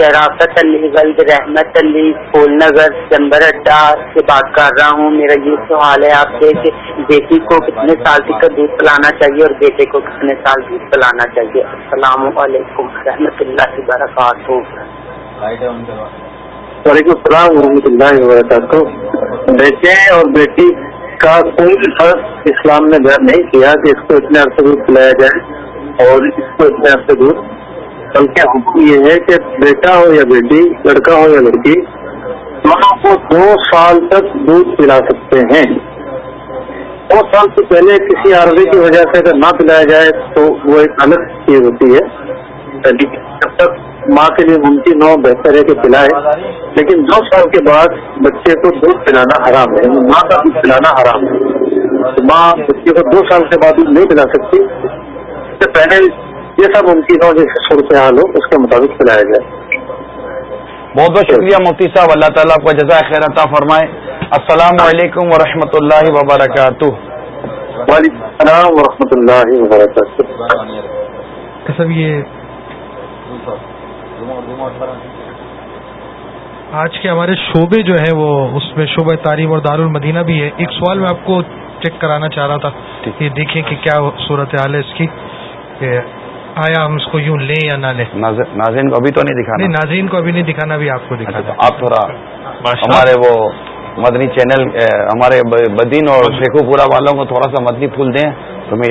[SPEAKER 5] شرافت علی ولد رحمت علی پھول نگر، چمبر اڈا سے بات کر رہا ہوں۔ میرا یہ سوال ہے آپ سے کہ بیٹی کو کتنے سال تک دودھ پلانا چاہیے اور بیٹے کو کتنے سال دودھ پلانا چاہیے؟ السلام علیکم رحمۃ اللہ وبرکاتہ۔
[SPEAKER 6] وعلیکم السلام ورحمۃ اللہ وبرکاتہ۔ بیٹے اور بیٹی کا کوئی فرق اسلام نے نہیں کیا کہ اس کو اتنے عرصے دور پلایا جائے اور اس کو اتنے عرصے دور بلکہ حکم یہ ہے کہ بیٹا ہو یا بیٹی لڑکا ہو یا لڑکی دونوں کو دو سال تک دودھ پلا سکتے ہیں دو سال سے پہلے کسی عارضی کی وجہ سے اگر نہ پلایا جائے تو وہ ایک الگ چیز ہوتی ہے جب تک ماں کے لیے ممکن ہو بہتر ہے کہ پلائے لیکن دو سال کے بعد بچے کو دودھ پلانا حرام ہے ماں کا دودھ پلانا حرام ہے ماں بچے کو دو سال کے بعد دودھ نہیں پلا سکتی اس سے پہلے جیسا ممکن ہو جیسے صورت حال ہو اس کے مطابق پلایا جائے۔
[SPEAKER 2] بہت بہت شکریہ مفتی صاحب اللہ تعالیٰ آپ کا جزائے خیر عطا فرمائے۔ السلام علیکم ورحمۃ اللہ وبرکاتہ۔
[SPEAKER 6] وعلیکم السلام ورحمۃ اللہ وبرکاتہ
[SPEAKER 7] سب یہ آج کے ہمارے شعبے جو ہیں وہ اس میں شعبہ تعلیم اور دارالمدینہ بھی ہے۔ ایک سوال میں آپ کو چیک کرانا چاہ رہا تھا کہ دیکھیں کہ کیا صورت حال ہے اس کی کہ آیا ہم اس کو یوں لیں یا نہ لیں؟
[SPEAKER 2] ناظرین کو ابھی تو نہیں دکھانا۔
[SPEAKER 7] نہیں ناظرین کو ابھی نہیں دکھانا بھی آپ کو دکھانا۔
[SPEAKER 2] آپ تھوڑا ہمارے وہ مدنی چینل ہمارے بدین اور شیخو پورا والوں کو تھوڑا سا مدنی پھول دیں تو میں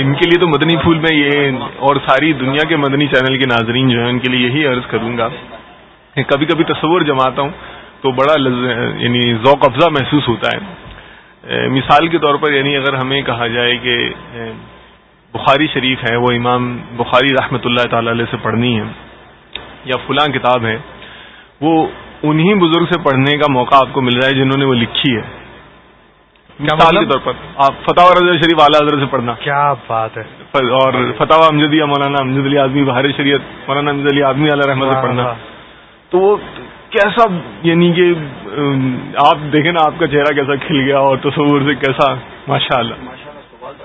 [SPEAKER 1] ان کے لیے تو مدنی پھول میں یہ اور ساری دنیا کے مدنی چینل کے ناظرین جو ہیں ان کے لیے یہی عرض کروں گا۔ کبھی کبھی تصور جماتا ہوں تو بڑا یعنی ذوق افزا محسوس ہوتا ہے۔ مثال کے طور پر یعنی اگر ہمیں کہا جائے کہ بخاری شریف ہے وہ امام بخاری رحمۃ اللہ تعالی علیہ سے پڑھنی ہے یا فلاں کتاب ہے وہ انہی بزرگ سے پڑھنے کا موقع آپ کو مل رہا ہے جنہوں نے وہ لکھی ہے۔ مثال کے طور پر آپ فتح رضا شریف اعلیٰ حضرت سے پڑھنا۔
[SPEAKER 7] کیا بات ہے؟
[SPEAKER 1] اور فتح امجدیہ مولانا امجد علی آدمی بہار شریعت مولانا امجد علی آدمی علیہ رحمت سے پڑھنا۔ تو وہ کیسا یعنی کہ آپ دیکھیں نا آپ کا چہرہ کیسا کھل گیا اور تصور سے کیسا ماشاء اللہ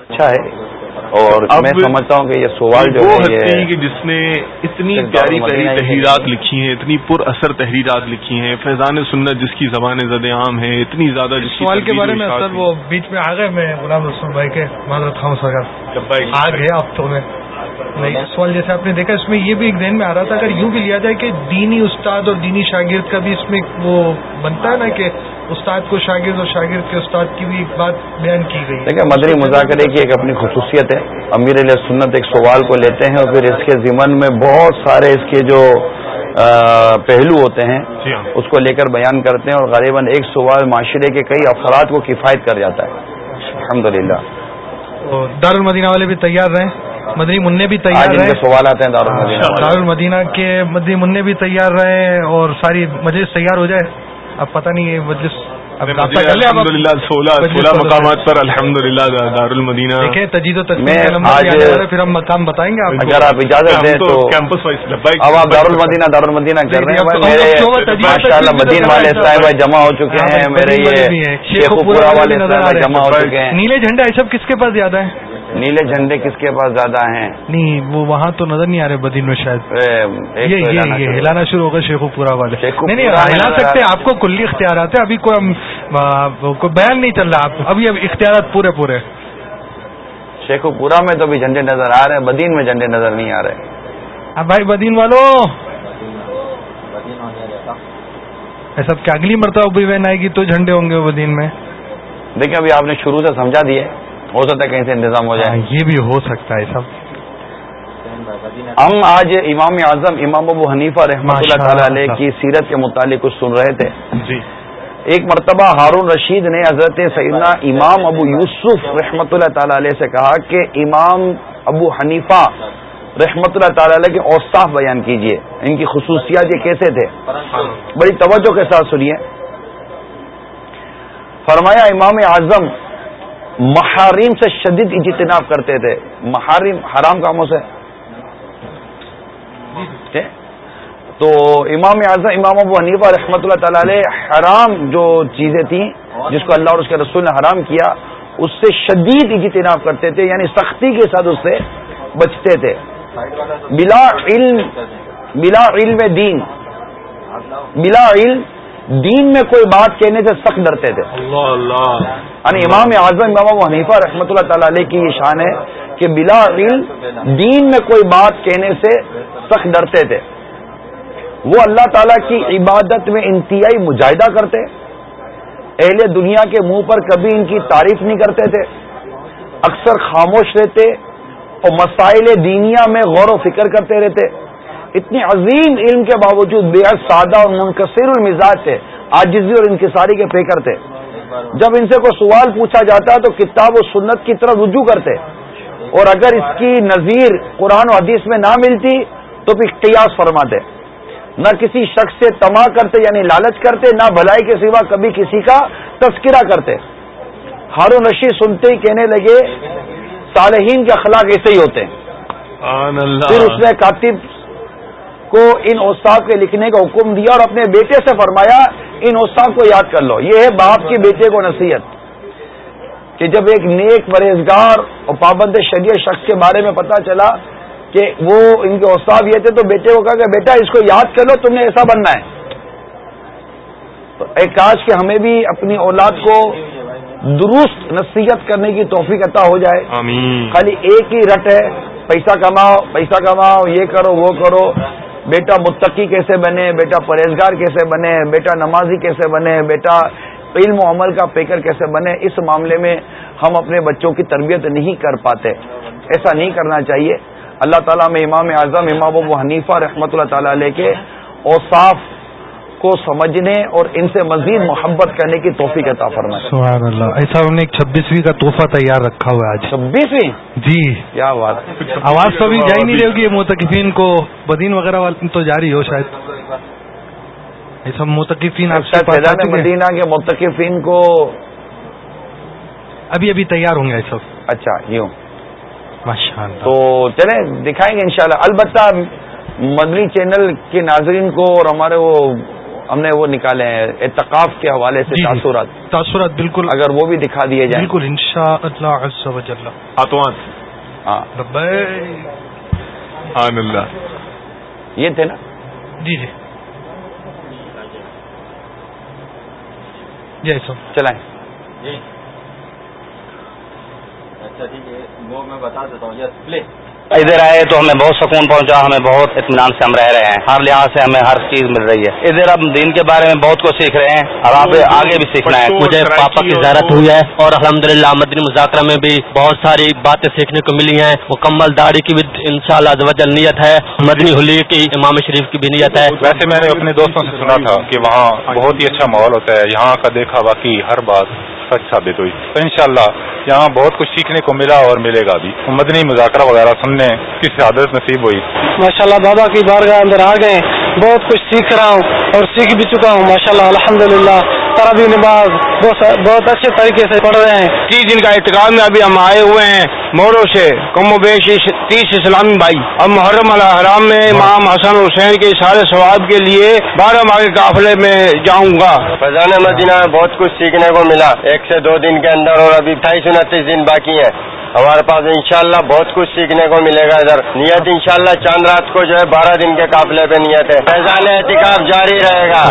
[SPEAKER 2] اچھا ہے۔ اور میں سمجھتا ہوں کہ یہ سوال جو
[SPEAKER 1] ہے کہ جس نے اتنی پیاری پیاری تحریرات لکھی ہیں اتنی پر اثر تحریرات لکھی ہیں فیضان سنت جس کی زبان زد عام ہے اتنی زیادہ جس
[SPEAKER 7] سوال کے بارے میں وہ بیچ میں آ گئے میں غلام رسول بھائی کے معذرت خان سر آ گئے اب تو میں۔ نہیں سوال جیسے آپ نے دیکھا اس میں یہ بھی ایک ذہن میں آ رہا تھا اگر یوں بھی لیا جائے کہ دینی استاد اور دینی شاگرد کا بھی اس میں وہ بنتا ہے نا کہ استاد کو شاگرد اور شاگرد کے استاد کی بھی ایک بات بیان کی گئی
[SPEAKER 2] دیکھیں مدری مذاکرے کی ایک اپنی خصوصیت ہے۔ امیر علیہ سنت ایک سوال کو لیتے ہیں اور پھر اس کے ضمن میں بہت سارے اس کے جو پہلو ہوتے ہیں جی ہاں۔ اس کو لے کر بیان کرتے ہیں اور غالباً ایک سوال معاشرے کے کئی افراد کو کفایت کر جاتا ہے۔ الحمد للہ
[SPEAKER 7] دارالمدینہ والے بھی تیار رہے مدنی منع بھی تیار رہے۔
[SPEAKER 2] سوال آتے ہیں
[SPEAKER 7] دارالمدینہ کے مدنی منع بھی تیار رہے اور ساری مجلس تیار ہو جائے۔ اب پتہ نہیں یہ مجلس
[SPEAKER 1] الحمد للہ سولہ سولہ مقامات پر الحمد للہ دار المدینہ
[SPEAKER 7] تجید و پھر ہم مقام بتائیں گے
[SPEAKER 2] اگر آپ اجازت دیں تو کیمپس وائز اب آپ دار المدینہ دار المدینہ کر رہے ہیں۔ ماشاء اللہ مدین والے صاحب جمع ہو چکے ہیں میرے یہ شیخ پورا والے جمع ہو چکے ہیں۔
[SPEAKER 7] نیلے جھنڈے سب کس کے پاس زیادہ ہیں
[SPEAKER 2] نیلے جھنڈے کس کے پاس زیادہ ہیں؟
[SPEAKER 7] نہیں وہ وہاں تو نظر نہیں آ رہے بدین میں شاید۔ یہ ہلانا شروع۔ ہوگا شیخ پورا والے۔ نہیں نہیں ہلا سکتے آپ کو کلی اختیارات ہیں۔ ابھی کوئی بیان نہیں چل رہا۔ ابھی اب اختیارات پورے پورے۔
[SPEAKER 2] شیخو پورا میں تو بھی جھنڈے نظر آ رہے ہیں بدین میں جھنڈے نظر نہیں آ رہے۔
[SPEAKER 7] اب بھائی بدین والو۔ ایسا کیا اگلی مرتبہ بھی بہن آئے گی تو جھنڈے ہوں گے بدین میں۔
[SPEAKER 2] دیکھیں ابھی آپ نے شروع سے سمجھا دیے ہو سکتا ہے کہیں سے انتظام ہو جائے؟
[SPEAKER 7] ہاں، یہ بھی ہو سکتا ہے سب۔
[SPEAKER 2] ہم آج امام اعظم امام ابو حنیفہ رحمۃ اللہ تعالی علیہ کی سیرت کے متعلق کچھ سن رہے تھے۔ جی۔ ایک مرتبہ ہارون رشید نے حضرت سیدنا امام ابو یوسف رحمۃ اللہ تعالی علیہ سے کہا کہ امام ابو حنیفہ رحمۃ اللہ تعالی علیہ کے اوساف بیان کیجیے۔ ان کی خصوصیات یہ کیسے تھے؟ بڑی توجہ کے ساتھ سنیے۔ فرمایا امام اعظم محارم سے شدید اجتناب کرتے تھے۔ محارم حرام کاموں سے۔ تو امام اعظم، امام ابو حنیفہ رحمۃ اللہ تعالی علیہ حرام جو چیزیں تھیں، جس کو اللہ اور اس کے رسول نے حرام کیا، اس سے شدید اجتناب کرتے تھے یعنی سختی کے ساتھ اس سے بچتے تھے۔ بلا علم بلا علم دین۔ بلا علم دین میں کوئی بات کہنے سے سخت ڈرتے تھے۔
[SPEAKER 1] اللہ اللہ۔
[SPEAKER 2] یعنی امام اعظم امام حنیفہ رحمۃ اللہ تعالی علیہ کی یہ شان ہے کہ بلا علم دین میں کوئی بات کہنے سے سخت ڈرتے تھے۔ وہ اللہ تعالی کی عبادت میں انتہائی مجاہدہ کرتے اہل دنیا کے منہ پر کبھی ان کی تعریف نہیں کرتے تھے اکثر خاموش رہتے اور مسائل دینیا میں غور و فکر کرتے رہتے۔ اتنی عظیم علم کے باوجود بے حد سادہ اور منقصر المزاج تھے آجزی اور انکساری کے فکر تھے۔ جب ان سے کوئی سوال پوچھا جاتا تو کتاب و سنت کی طرف رجوع کرتے۔ اور اگر اس کی نظیر قرآن و حدیث میں نہ ملتی تو پھر قیاس فرماتے۔ نہ کسی شخص سے تما کرتے یعنی لالچ کرتے نہ بھلائی کے سوا کبھی کسی کا تذکرہ کرتے۔ ہارون رشید سنتے ہی کہنے لگے صالحین کے اخلاق ایسے ہی ہوتے۔ ہیں پھر اس نے کاتب کو ان اوساف کے لکھنے کا حکم دیا اور اپنے بیٹے سے فرمایا ان اوساف کو یاد کر لو۔ یہ ہے باپ کے بیٹے کو نصیحت کہ جب ایک نیک پرہیزگار اور پابند شریع شخص کے بارے میں پتا چلا کہ وہ ان کے اوساف یہ تھے تو بیٹے کو کہا کہ بیٹا اس کو یاد کر لو تم نے ایسا بننا ہے۔ تو ایک کاش کہ ہمیں بھی اپنی اولاد کو درست نصیحت کرنے کی توفیق عطا ہو جائے۔
[SPEAKER 1] آمین۔
[SPEAKER 2] خالی ایک ہی رٹ ہے پیسہ کماؤ پیسہ کماؤ یہ کرو وہ کرو۔ بیٹا متقی کیسے بنے، بیٹا پرہیزگار کیسے بنے، بیٹا نمازی کیسے بنے، بیٹا علم و عمل کا پیکر کیسے بنے، اس معاملے میں ہم اپنے بچوں کی تربیت نہیں کر پاتے۔ ایسا نہیں کرنا چاہیے۔ اللہ تعالیٰ میں امام اعظم امام ابو حنیفہ رحمۃ اللہ تعالیٰ علیہ کے اوصاف کو سمجھنے اور ان سے مزید محبت کرنے کی توفیق عطا فرمائے۔
[SPEAKER 7] سبحان اللہ۔ ایسا انہوں نے ایک چھبیسویں کا تحفہ تیار رکھا ہوا ہے آج۔
[SPEAKER 2] چھبیسویں؟
[SPEAKER 7] جی۔
[SPEAKER 2] کیا بات۔
[SPEAKER 7] آواز تو ابھی جا ہی نہیں رہے گی موتقفین کو بدین وغیرہ تو جاری ہو شاید۔ ایسا موتقفین
[SPEAKER 2] اچھا مدینہ کے متقفین کو
[SPEAKER 7] ابھی ابھی تیار ہوں گے ایسا
[SPEAKER 2] اچھا یوں۔ تو چلیں دکھائیں گے انشاءاللہ۔ البتہ مدنی چینل کے ناظرین کو اور ہمارے وہ ہم نے وہ نکالے ہیں اتقاف کے حوالے سے
[SPEAKER 7] جی، جی۔
[SPEAKER 2] تاثرات۔
[SPEAKER 7] تاثرات بالکل
[SPEAKER 2] اگر وہ بھی دکھا دیے جائیں۔
[SPEAKER 7] بالکل ان شاء اللہ
[SPEAKER 2] ہاں۔
[SPEAKER 1] اللہ۔
[SPEAKER 2] یہ تھے نا؟
[SPEAKER 7] جی جی۔ جی ایسا
[SPEAKER 2] چلائیں۔
[SPEAKER 3] ادھر آئے تو ہمیں بہت سکون پہنچا ہمیں بہت اطمینان سے ہم رہ رہے ہیں۔ ہر لحاظ سے ہمیں ہر چیز مل رہی ہے۔ ادھر اب دین کے بارے میں بہت کچھ سیکھ رہے ہیں اور آپ آگے بھی سیکھنا ہے۔
[SPEAKER 1] مجھے پاپا کی زیارت
[SPEAKER 3] ہوئی ہے اور الحمدللہ مدنی مذاکرہ میں بھی بہت ساری باتیں سیکھنے کو ملی ہیں۔ مکمل داڑھی کی بھی ان شاء اللہ نیت ہے۔ مدنی ہولی کی امام شریف کی بھی نیت ہے۔
[SPEAKER 8] ویسے میں نے اپنے دوستوں سے سنا تھا کہ وہاں بہت ہی اچھا ماحول ہوتا ہے۔ یہاں کا دیکھا باقی ہر بات۔ سچ ثابت ہوئی۔ تو انشاءاللہ یہاں بہت کچھ سیکھنے کو ملا اور ملے گا بھی۔ مدنی مذاکرہ وغیرہ سننے کی شہادت نصیب ہوئی۔
[SPEAKER 9] ماشاء اللہ بابا کی بارگاہ اندر آ گئے۔ بہت کچھ سیکھ رہا ہوں اور سیکھ بھی چکا ہوں ماشاء اللہ الحمد للہ ترابی نماز بہت اچھے طریقے سے پڑھ رہے ہیں۔
[SPEAKER 10] تیس دن کا اعتقاد میں ابھی ہم آئے ہوئے ہیں۔ مورو سے کم و بیش تیس اسلامی بھائی۔ اب محرم الحرام میں امام حسن حسین کے سارے ثواب کے لیے بارہ ماہ کے قافلے میں جاؤں گا۔
[SPEAKER 11] فضان مدینہ میں بہت کچھ سیکھنے کو ملا۔ ایک سے دو دن کے اندر اور ابھی اٹھائیس انتیس دن باقی ہیں۔ ہمارے پاس انشاءاللہ بہت کچھ سیکھنے کو ملے گا ادھر۔ نیت انشاءاللہ چاند رات کو جو ہے بارہ دن کے قافلے پہ نیت ہے۔ فیضان احتکاب جاری رہے گا۔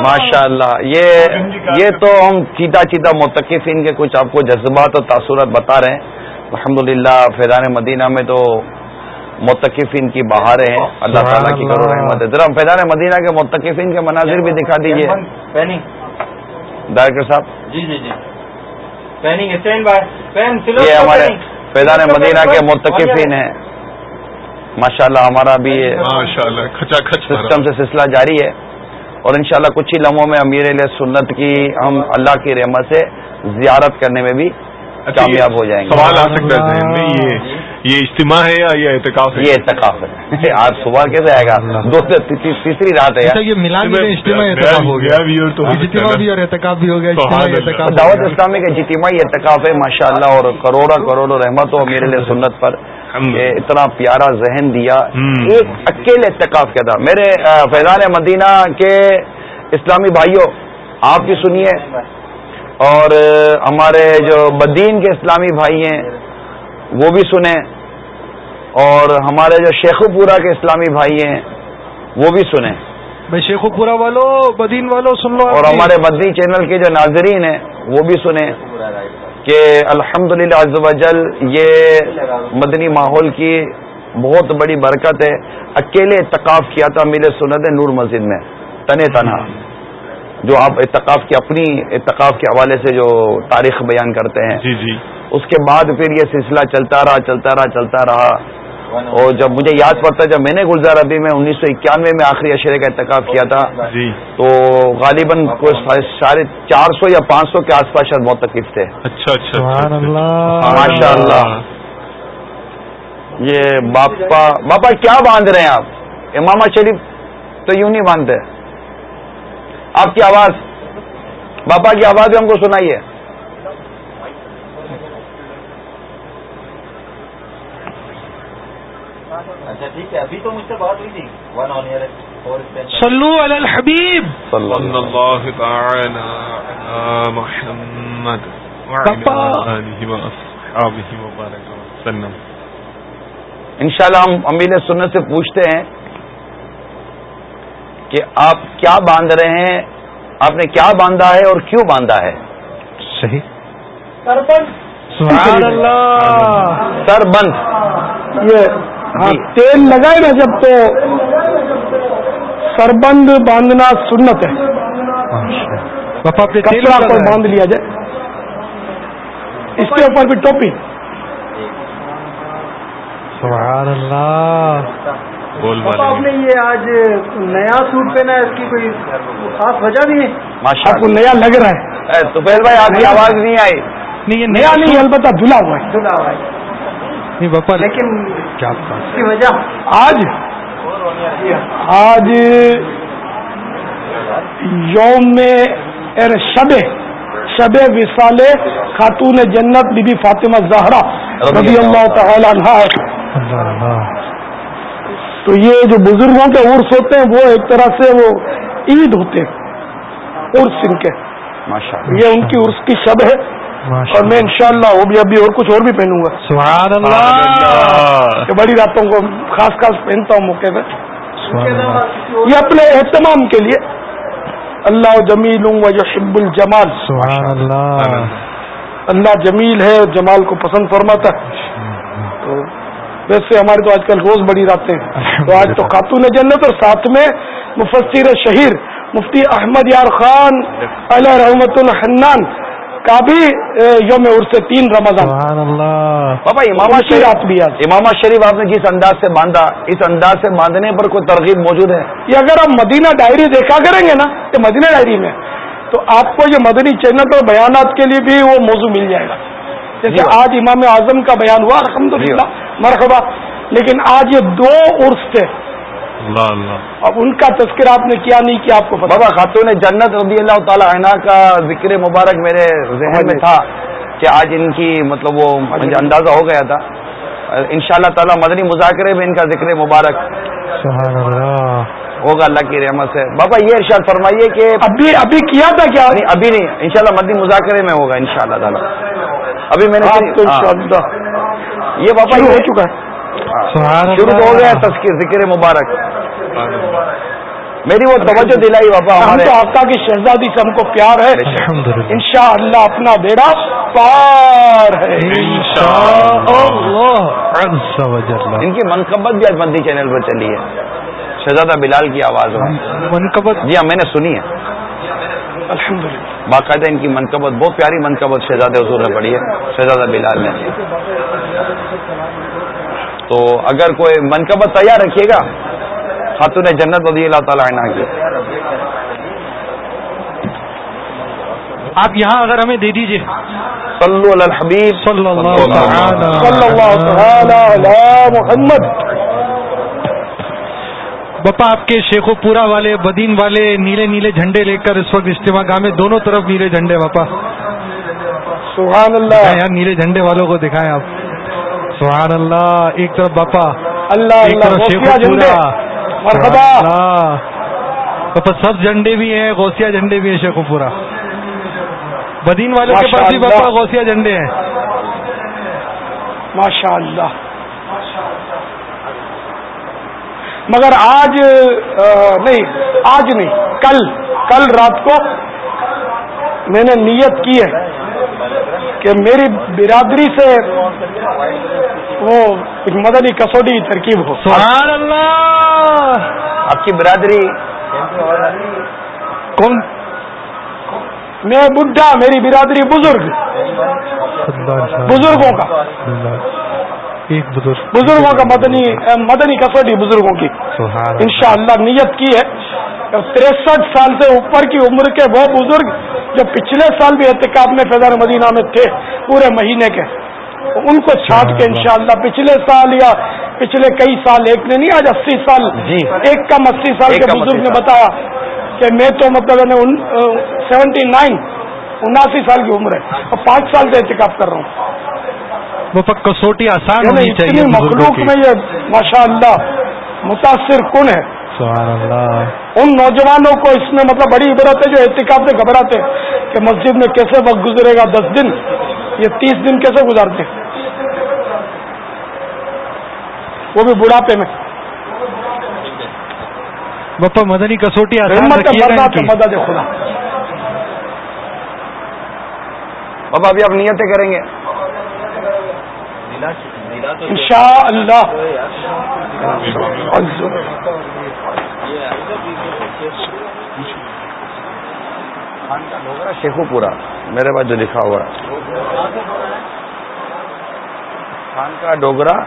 [SPEAKER 2] ماشاء اللہ یہ یہ تو ہم سیدھا سیدھا متقفین کے کچھ آپ کو جذبات اور تاثرات بتا رہے ہیں۔ الحمد للہ فیضان مدینہ میں تو متقفین کی بہاریں ہیں۔ اللہ تعالیٰ کی کرو رحمت۔ ہے ذرا فیضان مدینہ کے متقفین کے مناظر بھی دکھا دیجیے ڈائریکٹر صاحب۔
[SPEAKER 12] جی جی جی۔
[SPEAKER 2] یہ ہمارے فیضان مدینہ کے متقفین ہیں۔ ماشاء اللہ ہمارا بھی سسٹم سے سلسلہ جاری ہے۔ اور انشاءاللہ کچھ ہی لمحوں میں امیر علیہ سنت کی ہم اللہ کی رحمت سے زیارت کرنے میں بھی کامیاب ہو جائیں گے۔
[SPEAKER 1] سوال آ سکتا ہے یہ یہ اجتماع ہے یا یہ احتکاف ہے؟
[SPEAKER 2] یہ اعتکاف ہے۔ آج صبح کیسے آئے گا؟ دو تیسری رات ہے
[SPEAKER 7] یہ ملان میں اجتماع اعتکاف ہو گیا۔ اجتماع بھی اور اعتکاف بھی ہو گیا
[SPEAKER 2] دعوت اسلامی کا اجتماعی اعتکاف ہے ماشاء اللہ اور کروڑوں کروڑوں رحمت ہو میرے لیے سنت پر اتنا پیارا ذہن دیا۔ ایک اکیلے اعتکاف کیا تھا۔ میرے فیضان مدینہ کے اسلامی بھائیوں آپ بھی سنیے۔ اور ہمارے جو بدین کے اسلامی بھائی ہیں وہ بھی سنیں۔ اور ہمارے جو شیخ پورا کے اسلامی بھائی ہیں وہ بھی سنیں۔
[SPEAKER 7] بھائی شیخ پورا والو بدین والو سن لو
[SPEAKER 2] اور ہمارے بدی چینل کے جو ناظرین ہیں وہ بھی سنیں۔ کہ الحمد للہ جل یہ مدنی ماحول کی بہت بڑی برکت ہے۔ اکیلے اتقاف کیا تھا میرے سنت نور مسجد میں تنے تنہا۔ جو آپ اتقاف کی اپنی اتقاف کے حوالے سے جو تاریخ بیان کرتے ہیں۔
[SPEAKER 1] جی جی۔
[SPEAKER 2] اس کے بعد پھر یہ سلسلہ چلتا رہا چلتا رہا چلتا رہا۔ اور جب مجھے یاد پڑتا ہے جب میں نے گلزار ابھی میں انیس سو اکیانوے میں آخری اشرے کا اتقاف کیا تھا
[SPEAKER 1] جی۔
[SPEAKER 2] تو غالباً ساڑھے چار سو یا پانچ سو کے آس پاس شاید بہت تکلیف تھے۔
[SPEAKER 1] اچھا اچھا
[SPEAKER 2] ماشاء اللہ۔ یہ باپا باپا کیا باندھ رہے ہیں آپ؟ امام شریف تو یوں نہیں باندھتے۔ آپ کی آواز باپا کی آواز بھی ہم کو سنائیے۔
[SPEAKER 12] اچھا ٹھیک ہے ابھی تو مجھ سے بات ہوئی تھی۔ ون آن ایئر
[SPEAKER 7] صلو علی الحبیب۔
[SPEAKER 1] صلی اللہ. تعالی علی محمد وبارک وسلم
[SPEAKER 2] انشاءاللہ ہم امیر سنت سے پوچھتے ہیں کہ آپ کیا باندھ رہے ہیں؟ آپ نے کیا باندھا ہے اور کیوں باندھا ہے؟
[SPEAKER 7] صحیح.
[SPEAKER 9] سبحان اللہ.
[SPEAKER 2] سر بند
[SPEAKER 9] یہ ہاں تیل لگائے نا جب تو سربند باندھنا سنت ہے۔ کپڑا پر؟ باندھ لیا جائے۔ اس کے اوپر بھی ٹوپی۔
[SPEAKER 7] سبحان اللہ۔
[SPEAKER 13] آپ نے یہ آج نیا سوٹ پہنا ہے اس کی کوئی خاص وجہ بھی ہے؟
[SPEAKER 2] ماشاء
[SPEAKER 9] آپ کو نیا لگ رہا ہے۔
[SPEAKER 2] توفیل بھائی آپ کی آواز نہیں آئی۔
[SPEAKER 7] نہیں یہ
[SPEAKER 9] نیا نہیں البتہ دھلا ہوا ہے۔
[SPEAKER 13] دھلا ہوا ہے۔
[SPEAKER 7] نہیں
[SPEAKER 13] لیکن
[SPEAKER 7] کیا
[SPEAKER 13] وجہ؟
[SPEAKER 9] آج آج یوم شب شب وصال خاتون جنت بی بی فاطمہ زہرا رضی اللہ تعالی عنہ تو یہ جو بزرگوں کے عرس ہوتے ہیں وہ ایک طرح سے وہ عید ہوتے ہیں عرس ان کے۔ یہ ان کی عرس کی شب ہے۔ اور میں انشاءاللہ وہ بھی ابھی اور کچھ اور بھی پہنوں گا.
[SPEAKER 7] سبحان اللہ.
[SPEAKER 9] کہ بڑی راتوں کو خاص خاص پہنتا ہوں موقع پہ. یہ اپنے اہتمام کے لیے. اللہ جمیل و یحب الجمال.
[SPEAKER 7] سبحان اللہ.
[SPEAKER 9] اللہ جمیل ہے اور جمال کو پسند فرماتا ہے. تو ویسے ہماری تو آج کل روز بڑی راتیں تو آج تو خاتون جنت اور ساتھ میں مفسر شہیر مفتی احمد یار خان علیہ رحمت الحنان. کا بھی یوم عرس تین رمضان۔
[SPEAKER 2] بابا امام شریف امام شریف آپ نے جس انداز سے باندھا اس انداز سے باندھنے پر کوئی ترغیب موجود ہے؟
[SPEAKER 9] یہ اگر آپ مدینہ ڈائری دیکھا کریں گے نا یہ مدینہ ڈائری میں تو آپ کو یہ مدنی چینل اور بیانات کے لیے بھی وہ موضوع مل جائے گا۔ جیسے
[SPEAKER 2] جی۔
[SPEAKER 9] آج امام اعظم کا بیان ہوا الحمدللہ مرحبا۔ لیکن آج یہ دو عرس تھے۔
[SPEAKER 1] اللہ اللہ.
[SPEAKER 9] اب ان کا تذکرہ آپ نے کیا نہیں کیا آپ کو پتا؟
[SPEAKER 2] بابا خاتون جنت رضی اللہ تعالی عنہ کا ذکر مبارک میرے ذہن میں تھا کہ آج ان کی مطلب وہ مجھے اندازہ ہو گیا تھا۔ ان شاء اللہ تعالیٰ مدنی مذاکرے میں ان کا ذکر مبارک
[SPEAKER 7] سبحان اللہ.
[SPEAKER 2] ہوگا اللہ کی رحمت سے۔ بابا یہ ارشاد فرمائیے کہ
[SPEAKER 9] ابھی ابھی کیا تھا کیا؟
[SPEAKER 2] نہیں ابھی نہیں انشاءاللہ مدنی مذاکرے میں ہوگا ان شاء اللہ تعالیٰ۔ ابھی میں نے ہاں۔
[SPEAKER 9] انشاءاللہ۔
[SPEAKER 2] یہ بابا
[SPEAKER 9] ہو چکا ہے۔
[SPEAKER 2] شروع ہو گیا
[SPEAKER 7] اللہ
[SPEAKER 2] تذکر ذکر مبارک۔ میری وہ توجہ دلائی بابا
[SPEAKER 9] ہم تو آقا کی شہزادی سے ہم کو پیار ہے۔
[SPEAKER 7] الحمدللہ۔
[SPEAKER 9] انشاءاللہ اپنا بیڑا پار ہے۔
[SPEAKER 7] اللہ
[SPEAKER 2] ان کی منقبت بھی آج مدنی چینل پر چلی ہے۔ شہزادہ بلال کی آواز
[SPEAKER 7] منقبت؟
[SPEAKER 2] جی ہاں میں نے سنی ہے۔ باقاعدہ ان کی منقبت بہت پیاری منقبت شہزادہ حضور نے پڑھی ہے شہزادہ بلال نے۔ تو اگر کوئی منقبت تیار رکھیے گا خاتون جنت رضی اللہ تعالی عنہ کی۔
[SPEAKER 7] آپ یہاں اگر ہمیں دے دیجیے
[SPEAKER 2] صلو علی الحبیب۔
[SPEAKER 7] صلی اللہ تعالی۔
[SPEAKER 9] علی محمد۔
[SPEAKER 7] بپا آپ کے شیخ و پورا والے بدین والے نیلے نیلے جھنڈے لے کر اس وقت اجتماع گاہ میں دونوں طرف نیلے جھنڈے باپا
[SPEAKER 9] سبحان اللہ۔
[SPEAKER 7] نیلے جھنڈے والوں کو دکھائیں آپ۔ سبحان اللہ ایک طرف باپا
[SPEAKER 9] اللہ
[SPEAKER 7] ایک طرف شیخ
[SPEAKER 9] مرحبا۔
[SPEAKER 7] باپا سب جھنڈے بھی ہیں غوثیہ جھنڈے بھی ہیں شیخ پورا بدین والوں کے پاس بھی باپا۔ غوثیہ جھنڈے ہیں۔
[SPEAKER 9] ماشاء اللہ مگر آج نہیں آج نہیں کل کل رات کو میں نے نیت کی ہے کہ میری برادری سے وہ ایک مدنی کسوٹی ترکیب ہو۔
[SPEAKER 7] سبحان اللہ۔
[SPEAKER 2] آپ کی برادری۔
[SPEAKER 9] کون؟ میں بڈھا میری برادری بزرگ۔ بزرگوں کا۔
[SPEAKER 7] ایک بزرگ
[SPEAKER 9] بزرگوں کا مدنی مدنی کسوٹی بزرگوں کی۔ انشاءاللہ نیت کی ہے۔ تریسٹھ سال سے اوپر کی عمر کے وہ بزرگ جو پچھلے سال بھی احتکاب میں فیضان مدینہ میں تھے پورے مہینے کے۔ ان کو چھانٹ کے انشاءاللہ پچھلے سال یا پچھلے کئی سال ایک نے نہیں آج اسی سال
[SPEAKER 2] جی.
[SPEAKER 9] ایک کم اسی سال کے بزرگ نے بتایا کہ میں تو مطلب سیونٹی نائن اناسی سال کی عمر ہے اور پانچ سال سے احتکاب کر رہا ہوں۔
[SPEAKER 7] وہ کسوٹی آسان
[SPEAKER 9] یعنی
[SPEAKER 7] ہونی چاہیے
[SPEAKER 9] مخلوق میں یہ ماشاء اللہ متاثر کن ہے۔
[SPEAKER 7] اللہ
[SPEAKER 9] ان نوجوانوں کو اس میں مطلب بڑی عبرت ہے جو احتکاب سے گھبراتے کہ مسجد میں کیسے وقت گزرے گا دس دن۔ یہ تیس دن کیسے گزارتے؟ ہیں وہ بھی بڑھاپے میں۔
[SPEAKER 7] بپا مدنی کسوٹی ان
[SPEAKER 9] مدد خدا۔
[SPEAKER 2] بابا ابھی آپ نیتیں کریں گے۔
[SPEAKER 9] انشاء اللہ
[SPEAKER 2] شیخو پورا میرے پاس جو لکھا ہوا ہے۔ خان کا ڈوگرا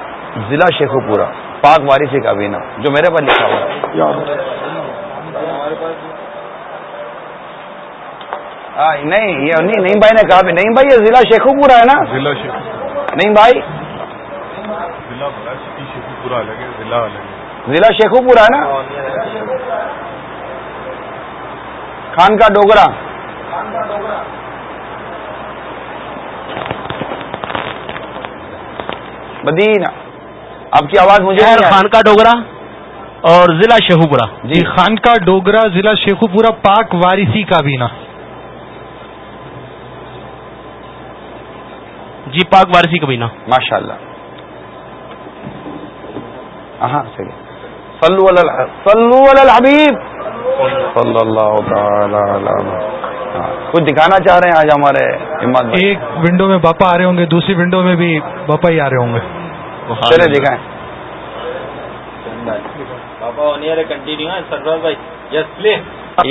[SPEAKER 2] ضلع شیخو پورا پاک وارثی کا بینا جو میرے پاس لکھا ہوا ہے۔ نہیں یہ نہیں بھائی نے کہا نہیں بھائی یہ ضلع شیخو پورا ہے نا؟
[SPEAKER 1] ضلع
[SPEAKER 2] نہیں بھائی۔
[SPEAKER 1] ضلع شیخو پورا ہے
[SPEAKER 2] نا؟ خان کا ڈوگرا۔ مدینہ۔ آپ کی آواز مجھے۔
[SPEAKER 4] خان کا ڈوگرا اور ضلع شیخو پورا
[SPEAKER 7] جی خان کا ڈوگرا ضلع شیخو پورا پاک وارثی کا بینا
[SPEAKER 4] جی پاک وارثی کا بینا
[SPEAKER 2] ماشاء اللہ ہاں صحیح۔ صلو علی الح- صلو علی الحبیب۔ صلی اللہ تعالی علی کچھ دکھانا چاہ رہے ہیں آج ہمارے
[SPEAKER 7] ایک ونڈو میں باپا آ رہے ہوں گے دوسری ونڈو میں بھی باپا ہی آ رہے ہوں گے۔
[SPEAKER 2] چلے دکھائیں۔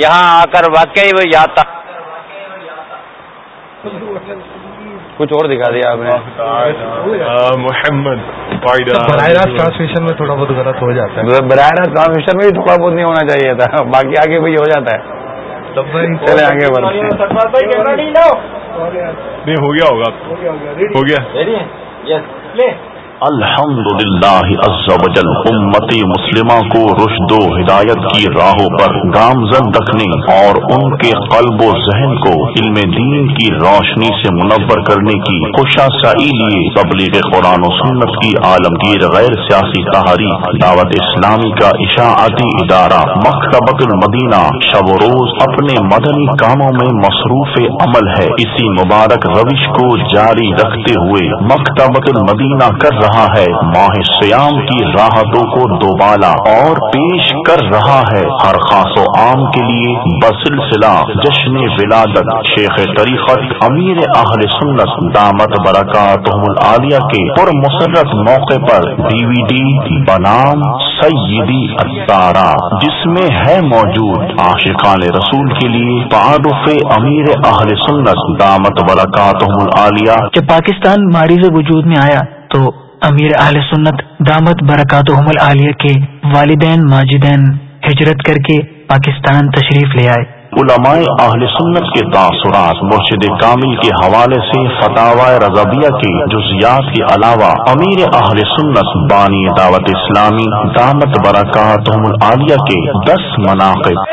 [SPEAKER 11] یہاں آ کر واقعی وہ یاد تھا
[SPEAKER 2] کچھ اور دکھا دیا آپ نے۔
[SPEAKER 1] محمد
[SPEAKER 7] براہ راست ٹرانسمیشن میں تھوڑا بہت غلط ہو جاتا ہے۔
[SPEAKER 2] براہ راست ٹرانسمیشن میں بھی تھوڑا بہت نہیں ہونا چاہیے تھا باقی آگے بھی ہو جاتا ہے۔ چلے آگے
[SPEAKER 1] نہیں ہو گیا ہوگا۔ ہو گیا
[SPEAKER 14] الحمد للہ ازل امتی مسلمہ کو رشد و ہدایت کی راہوں پر گامزن رکھنے اور ان کے قلب و ذہن کو علم دین کی روشنی سے منور کرنے کی خوشا سائی لیے تبلیغ قرآن و سنت کی عالمگیر غیر سیاسی تحریک، دعوت اسلامی کا اشاعتی ادارہ مکتبۃ المدینہ شب و روز اپنے مدنی کاموں میں مصروف عمل ہے۔ اسی مبارک روش کو جاری رکھتے ہوئے مکتبۃ المدینہ کر رہا ہے۔ ماہ سیام کی راحتوں کو دوبالا اور پیش کر رہا ہے۔ ہر خاص و عام کے لیے بسلسلہ، جشن ولادت۔ شیخ طریقت، امیر اہل سنت، دامت برکات العالیہ کے پر مسرت موقع پر ڈی وی ڈی بنام سیدی اتارا جس میں ہے موجود۔ عاشقان رسول کے لیے تعارف امیر اہل سنت، دامت برکات العالیہ۔
[SPEAKER 15] جب پاکستان معرض وجود میں آیا تو امیر اہل سنت دامت برکات العالیہ کے والدین ماجدین ہجرت کر کے پاکستان تشریف لے آئے۔
[SPEAKER 14] علماء اہل سنت کے تاثرات مرشد کامل کے حوالے سے فتح رضبیہ کے جزیات کے علاوہ امیر اہل سنت بانی دعوت اسلامی دامت برکات العالیہ کے دس مناقب۔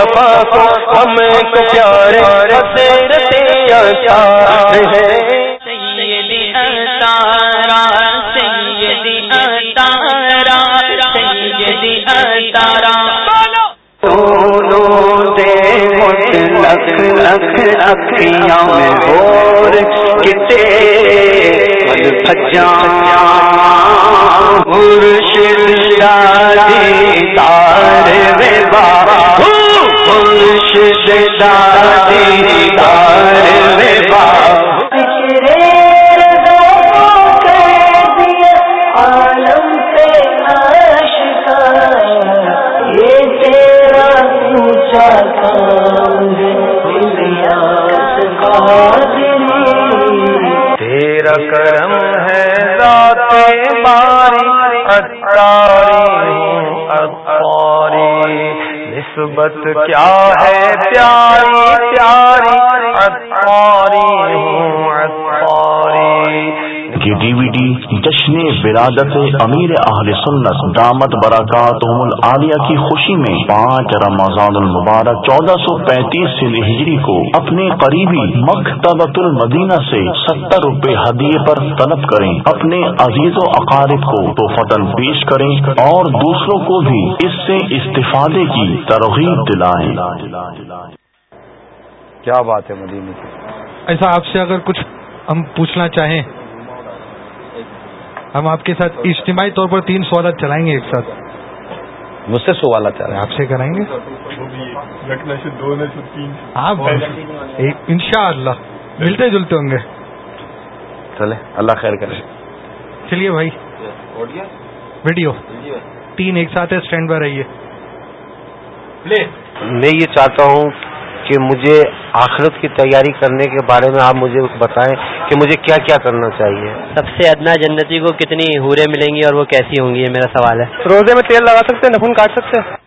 [SPEAKER 11] ہم کو پیارے حسرت اشار ہے
[SPEAKER 16] سیدی اتارا سیدی اتارا سیدی اتارا
[SPEAKER 11] دونوں دے مطلق لکھ اکھیاں میں اور کتے پل بھجاں
[SPEAKER 16] مرشد دادی تار وے بابا
[SPEAKER 17] کرم ہے ذات باری۔ نسبت کیا ہے پیاری پیاری
[SPEAKER 14] جشن ولادت امیر اہل سنت دامت برکات العالیہ کی خوشی میں پانچ رمضان المبارک چودہ سو پینتیس سے ہجری کو اپنے قریبی مکتبۃ المدینہ سے ستر روپے ہدیے پر طلب کریں اپنے عزیز و اقارب کو تو فتن پیش کریں اور دوسروں کو بھی اس سے استفادے کی ترغیب دلائیں۔
[SPEAKER 2] کیا بات ہے مدینہ کی؟
[SPEAKER 7] ایسا آپ سے اگر کچھ ہم پوچھنا چاہیں ہم آپ کے ساتھ اجتماعی طور پر تین سوالات چلائیں گے ایک ساتھ۔
[SPEAKER 2] مجھ سے سوالات
[SPEAKER 7] آپ سے کرائیں گے؟ ہاں ان شاء اللہ ملتے جلتے ہوں گے۔
[SPEAKER 2] چلے اللہ خیر کرے۔
[SPEAKER 7] چلیے بھائی۔ ویڈیو۔ تین ایک ساتھ اسٹینڈ پر رہیے۔
[SPEAKER 18] میں یہ چاہتا ہوں کہ مجھے آخرت کی تیاری کرنے کے بارے میں آپ مجھے بتائیں کہ مجھے کیا کیا کرنا چاہیے؟
[SPEAKER 3] سب سے ادنا جنتی کو کتنی ہورے ملیں گی اور وہ کیسی ہوں گی یہ میرا سوال ہے۔
[SPEAKER 18] روزے میں تیل لگا سکتے ہیں نخون کاٹ سکتے ہیں۔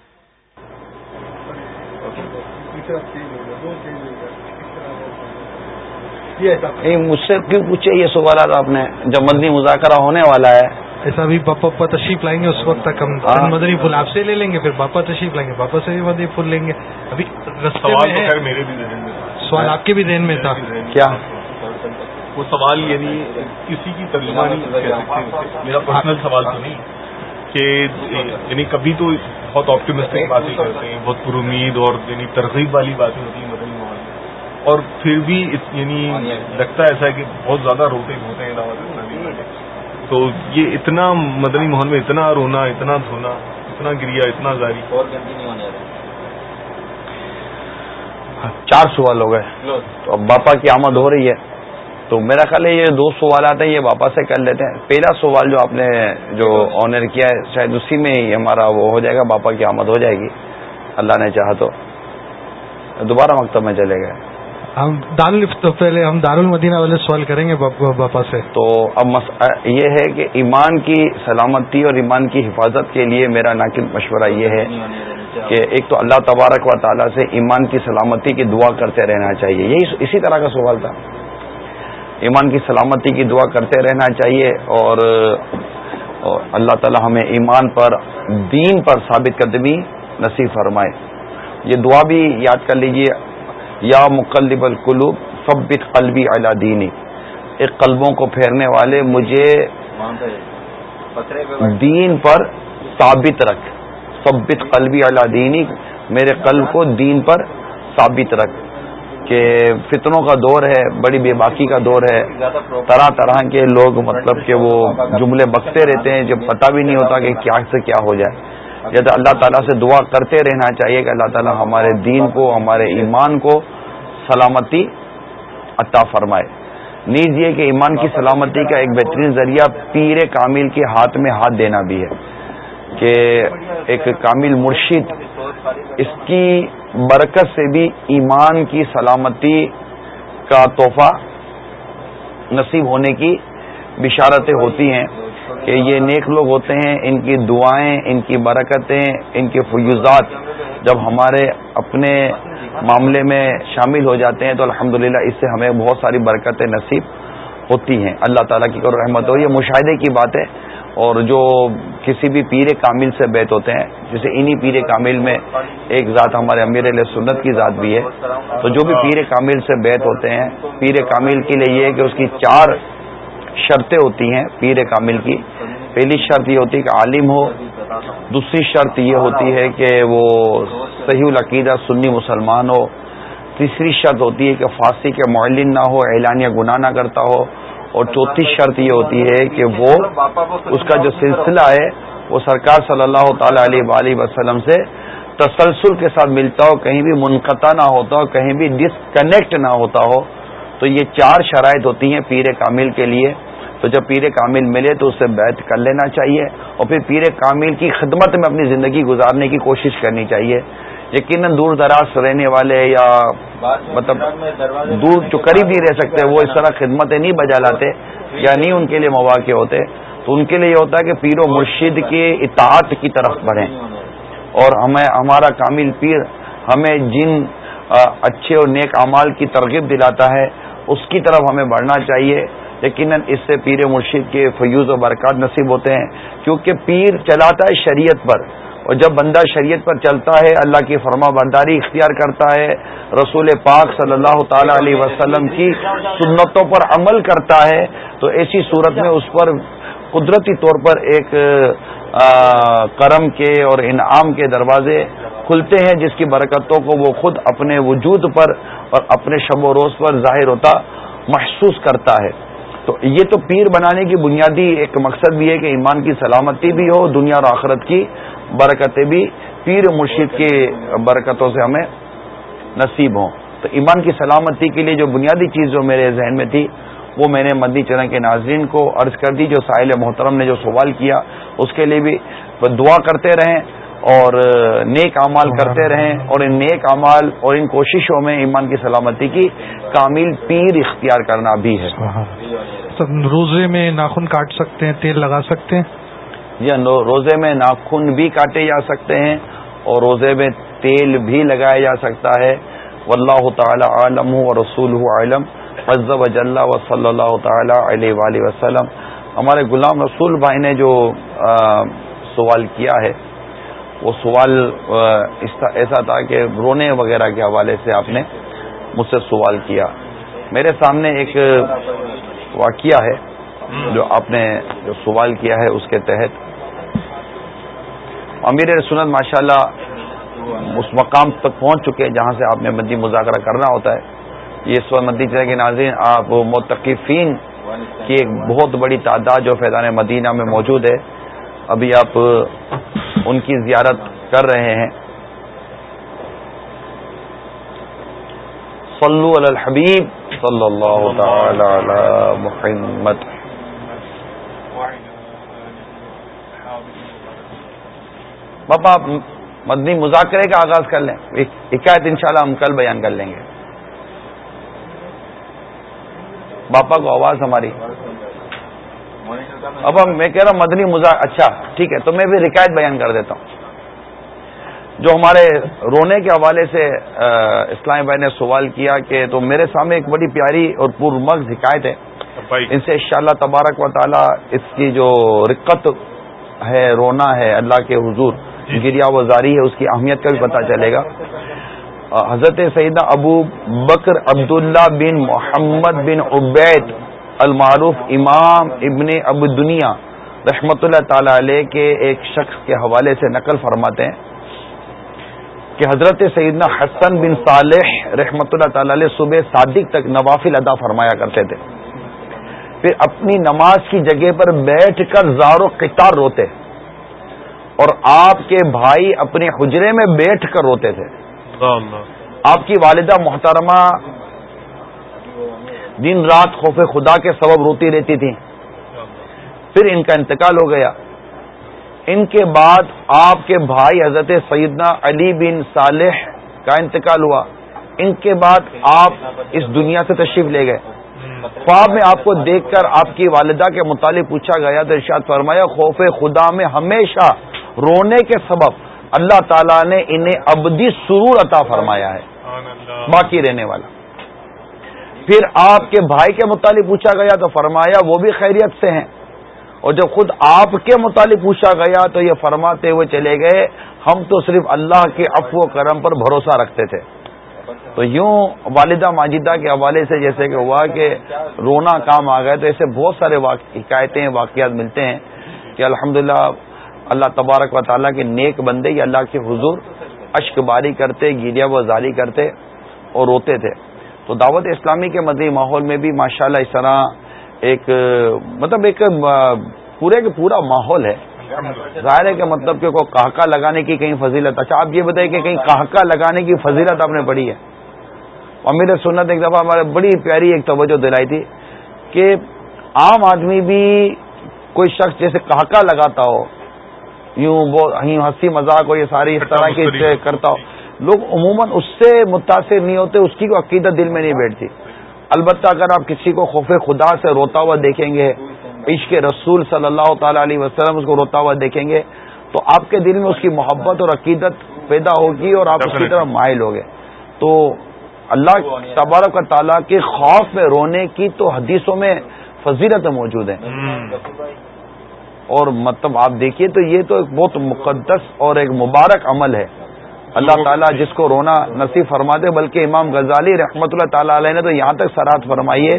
[SPEAKER 2] مجھ سے کیوں پوچھے؟ یہ سوالات آپ نے جب مدنی مذاکرہ ہونے والا ہے
[SPEAKER 7] ایسا بھی باپا پا تشریف لائیں گے اس وقت تک ہم
[SPEAKER 2] ہاں۔
[SPEAKER 7] مدنی پھول آپ سے لے لیں گے پھر باپا تشریف لائیں گے باپا سے بھی مدنی پھول لیں گے۔ ابھی
[SPEAKER 1] سوال
[SPEAKER 7] آپ کے بھی ذہن میں تھا۔
[SPEAKER 2] کیا؟
[SPEAKER 1] وہ سوال یعنی کسی کی ترجمانی۔ میرا پرسنل سوال تو نہیں کہ یعنی کبھی تو بہت آپٹیمسٹک باتیں کرتے ہیں بہت پر امید اور یعنی ترغیب والی باتیں ہوتی ہیں مدنی ماحول اور پھر بھی یعنی لگتا ایسا ہے کہ بہت زیادہ روتے دھوتے ہیں تو یہ اتنا مدنی ماحول میں اتنا رونا اتنا دھونا اتنا گریا اتنا زاری۔
[SPEAKER 2] چار سوال ہو گئے۔ تو اب باپا کی آمد ہو رہی ہے۔ تو میرا خیال ہے یہ دو سوالات ہیں یہ باپا سے کر لیتے ہیں۔ پہلا سوال جو آپ نے جو آنر کیا ہے شاید اسی میں ہی ہمارا وہ ہو جائے گا باپا کی آمد ہو جائے گی۔ اللہ نے چاہا تو۔ دوبارہ مکتب میں چلے گئے۔
[SPEAKER 7] ہم دار تو پہلے ہم دار المدینہ والے سوال کریں گے باپا سے۔
[SPEAKER 2] تو اب یہ ہے کہ ایمان کی سلامتی اور ایمان کی حفاظت کے لیے میرا ناقد مشورہ یہ ہے کہ ایک تو اللہ تبارک و تعالیٰ سے ایمان کی سلامتی کی دعا کرتے رہنا چاہیے۔ یہی اسی طرح کا سوال تھا۔ ایمان کی سلامتی کی دعا کرتے رہنا چاہیے اور اور اللہ تعالی ہمیں ایمان پر، دین پر ثابت قدمی نصیب فرمائے۔ یہ دعا بھی یاد کر لیجیے۔ یا مقلب القلوب، ثبت قلبی علی دینی۔ ایک قلبوں کو پھیرنے والے مجھے دین پر ثابت رکھ۔ ثبت قلبی علی دینی، میرے قلب کو دین پر ثابت رکھ۔ کہ فتنوں کا دور ہے، بڑی بے باکی کا دور ہے۔ طرح طرح کے لوگ مطلب کہ وہ جملے بکتے رہتے ہیں، جب پتہ بھی نہیں ہوتا کہ کیا سے کیا ہو جائے۔ جیسے اللہ تعالیٰ سے دعا کرتے رہنا چاہیے کہ اللہ تعالیٰ ہمارے دین کو، ہمارے ایمان کو سلامتی عطا فرمائے۔ نیز یہ کہ ایمان کی سلامتی کا ایک بہترین ذریعہ پیر کامل کے ہاتھ میں ہاتھ دینا بھی ہے۔ کہ ایک کامل مرشد اس کی برکت سے بھی ایمان کی سلامتی کا تحفہ نصیب ہونے کی بشارتیں ہوتی ہیں۔ کہ یہ نیک لوگ ہوتے ہیں، ان کی دعائیں، ان کی برکتیں، ان کے فیوزات جب ہمارے اپنے معاملے میں شامل ہو جاتے ہیں تو الحمدللہ اس سے ہمیں بہت ساری برکتیں نصیب ہوتی ہیں۔ اللہ تعالیٰ کی کرو رحمت ہو، یہ مشاہدے کی بات ہے۔ اور جو کسی بھی پیر کامل سے بیت ہوتے ہیں، جیسے انہی پیر کامل میں ایک ذات ہمارے امیر علیہ سنت کی ذات بھی ہے۔ تو جو بھی پیر کامل سے بیت ہوتے ہیں، پیر کامل کے لیے یہ ہے کہ اس کی چار شرطیں ہوتی ہیں پیر کامل کی۔ پہلی شرط یہ ہوتی ہے کہ عالم ہو۔ دوسری شرط یہ ہوتی ہے کہ وہ صحیح العقیدہ سنی مسلمان ہو۔ تیسری شرط ہوتی ہے کہ فارسی کے معلن نہ ہو اعلانیہ گناہ نہ کرتا ہو۔ اور چوتھی شرط یہ ہوتی ہے کہ وہ اس کا جو سلسلہ ہے، وہ سرکار صلی اللہ تعالی علیہ وآلہ وسلم سے تسلسل کے ساتھ ملتا ہو، کہیں بھی منقطع نہ ہوتا ہو، کہیں بھی ڈسکنیکٹ نہ ہوتا ہو۔ تو یہ چار شرائط ہوتی ہیں پیر کامل کے لیے۔ تو جب پیر کامل ملے تو اس سے بیت کر لینا چاہیے اور پھر پیر کامل کی خدمت میں اپنی زندگی گزارنے کی کوشش کرنی چاہیے۔ یقیناً دور دراز رہنے والے یا مطلب دور جو قریب نہیں رہ سکتے، وہ اس طرح خدمتیں نہیں بجا لاتے یا نہیں ان کے لیے مواقع ہوتے۔ تو ان کے لیے یہ ہوتا ہے کہ پیر و مرشد کے اطاعت کی طرف بڑھیں۔ اور ہمیں، ہمارا کامل پیر ہمیں جن اچھے اور نیک اعمال کی ترغیب دلاتا ہے اس کی طرف ہمیں بڑھنا چاہیے۔ یقیناً اس سے پیر مرشد کے فیوز و برکات نصیب ہوتے ہیں۔ کیونکہ پیر چلاتا ہے شریعت پر۔ اور جب بندہ شریعت پر چلتا ہے، اللہ کی فرما برداری اختیار کرتا ہے۔ رسول پاک صلی اللہ تعالی علیہ وسلم کی سنتوں پر عمل کرتا ہے۔ تو ایسی صورت میں اس پر قدرتی طور پر ایک کرم کے اور انعام کے دروازے کھلتے ہیں جس کی برکتوں کو وہ خود اپنے وجود پر اور اپنے شب و روز پر ظاہر ہوتا محسوس کرتا ہے۔ تو یہ تو پیر بنانے کی بنیادی ایک مقصد بھی ہے کہ ایمان کی سلامتی بھی ہو، دنیا اور آخرت کی برکتیں بھی۔ پیر مرشید کی برکتوں سے ہمیں نصیب ہوں۔ تو ایمان کی سلامتی کے لیے جو بنیادی چیز جو میرے ذہن میں تھی، وہ میں نے مدنی چرن کے ناظرین کو عرض کر دی، جو ساحل محترم نے جو سوال کیا، اس کے لیے بھی دعا کرتے رہیں۔ اور نیک اعمال کرتے رہیں اور ان نیک اعمال اور ان کوششوں میں ایمان کی سلامتی کی کامل پیر اختیار کرنا بھی ہے۔
[SPEAKER 7] روزے میں ناخن کاٹ سکتے ہیں تیل لگا سکتے ہیں؟
[SPEAKER 2] جی ہاں روزے میں ناخن بھی کاٹے جا سکتے ہیں اور روزے میں تیل بھی لگایا جا سکتا ہے۔ واللہ تعالی عالم و رسول عالم۔ فضب وجل و صلی اللہ تعالی علیہ وآلہ وسلم۔ ہمارے غلام رسول بھائی نے جو سوال کیا ہے وہ سوال ایسا تھا کہ رونے وغیرہ کے حوالے سے آپ نے مجھ سے سوال کیا۔ میرے سامنے ایک واقعہ ہے جو آپ نے جو سوال کیا ہے اس کے تحت۔ امیر سنت ماشاء اللہ اس مقام تک پہنچ چکے ہیں جہاں سے آپ نے مدی مذاکرہ کرنا ہوتا ہے۔ یہ اس وقت مدی چلے کے ناظرین، آپ متقفین کی ایک بہت بڑی تعداد جو فیضان مدینہ میں موجود ہے۔ ابھی آپ ان کی زیارت کر رہے ہیں۔ صلو علی الحبیب صلی اللہ تعالی علی محمد۔ باپا آپ مدنی مذاکرے کا آغاز کر لیں۔ حکایت انشاءاللہ ہم کل بیان کر لیں گے۔ باپا کو آواز ہماری۔ اب میں کہہ رہا ہوں مدنی مزا اچھا ٹھیک ہے تو میں بھی رکایت بیان کر دیتا ہوں۔ جو ہمارے رونے کے حوالے سے اسلام بھائی نے سوال کیا کہ تو میرے سامنے ایک بڑی پیاری اور پر مغز حکایت ہے۔ ان سے انشاءاللہ تبارک و تعالی اس کی جو رقت ہے رونا ہے اللہ کے حضور جی۔ گریا و زاری ہے اس کی اہمیت کا بھی پتہ چلے گا۔ حضرت سیدہ ابو بکر عبداللہ بن محمد بن عبید المعروف امام ابن اب دنیا رحمت اللہ تعالی علیہ کے ایک شخص کے حوالے سے نقل فرماتے ہیں کہ حضرت سیدنا حسن بن صالح رحمت اللہ تعالی علیہ صبح صادق تک نوافل ادا فرمایا کرتے تھے۔ پھر اپنی نماز کی جگہ پر بیٹھ کر زار و قطار روتے اور آپ کے بھائی اپنے حجرے میں بیٹھ کر روتے تھے۔ آپ کی والدہ محترمہ دن رات خوف خدا کے سبب روتی رہتی تھی پھر ان کا انتقال ہو گیا۔ ان کے بعد آپ کے بھائی حضرت سیدنا علی بن صالح کا انتقال ہوا۔ ان کے بعد آپ اس دنیا سے تشریف لے گئے۔ خواب میں آپ کو دیکھ کر آپ کی والدہ کے متعلق پوچھا گیا تو ارشاد فرمایا خوف خدا میں ہمیشہ رونے کے سبب اللہ تعالیٰ نے انہیں ابدی سرور عطا فرمایا ہے۔ باقی رہنے والا۔ پھر آپ کے بھائی کے متعلق پوچھا گیا تو فرمایا وہ بھی خیریت سے ہیں۔ اور جب خود آپ کے متعلق پوچھا گیا تو یہ فرماتے ہوئے چلے گئے، ہم تو صرف اللہ کے افو و کرم پر بھروسہ رکھتے تھے۔ تو یوں والدہ ماجدہ کے حوالے سے جیسے کہ ہوا کہ رونا کام آ گئے تو ایسے بہت سارے حکایتیں، واقعات ملتے ہیں کہ الحمد اللہ تبارک و تعالیٰ کے نیک بندے یا اللہ کے حضور اشک باری کرتے گیریا و زاری کرتے اور روتے تھے۔ تو دعوت اسلامی کے مدعی ماحول میں بھی ماشاءاللہ اس طرح ایک مطلب ایک پورے کا پورا ماحول ہے۔ ظاہر ہے کہ مطلب کہ کوئی کہکا لگانے کی کہیں فضیلت اچھا آپ یہ بتائیے کہ کہیں کہکا لگانے کی فضیلت آپ نے پڑھی ہے؟ امیر سنت ایک دفعہ ہمارے بڑی پیاری ایک توجہ دلائی تھی کہ عام آدمی بھی کوئی شخص جیسے کہکا لگاتا ہو یوں وہ ہنسی مذاق ہو یہ ساری اس طرح کی کرتا ہو لوگ عموماً اس سے متاثر نہیں ہوتے، اس کی کوئی عقیدت دل میں نہیں بیٹھتی۔ البتہ اگر آپ کسی کو خوف خدا سے روتا ہوا دیکھیں گے، عشق رسول صلی اللہ تعالی علیہ وسلم اس کو روتا ہوا دیکھیں گے، تو آپ کے دل میں اس کی محبت اور عقیدت پیدا ہوگی اور آپ اس کی طرف مائل ہوگے۔ تو اللہ تبارک و تعالیٰ کے خوف میں رونے کی تو حدیثوں میں فضیلت موجود ہیں۔ اور مطلب آپ دیکھیے تو یہ تو ایک بہت مقدس اور ایک مبارک عمل ہے۔ اللہ تعالیٰ جس کو رونا نصیب فرما دے بلکہ امام غزالی رحمۃ اللہ تعالیٰ علیہ نے تو یہاں تک سرات فرمائیے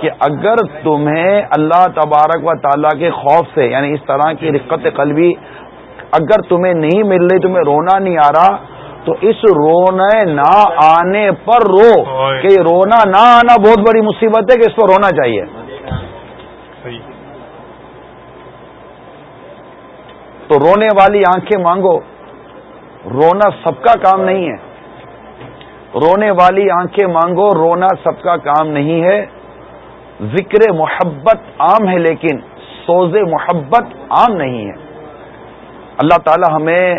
[SPEAKER 2] کہ اگر تمہیں اللہ تبارک و تعالیٰ کے خوف سے یعنی اس طرح کی رقت قلبی اگر تمہیں نہیں مل رہی تمہیں رونا نہیں آ رہا تو اس رونے نہ آنے پر رو کہ رونا نہ آنا بہت بڑی مصیبت ہے کہ اس پر رونا چاہیے۔ تو رونے والی آنکھیں مانگو رونا سب کا کام نہیں ہے۔ رونے والی آنکھیں مانگو رونا سب کا کام نہیں ہے۔ ذکر محبت عام ہے لیکن سوز محبت عام نہیں ہے۔ اللہ تعالی ہمیں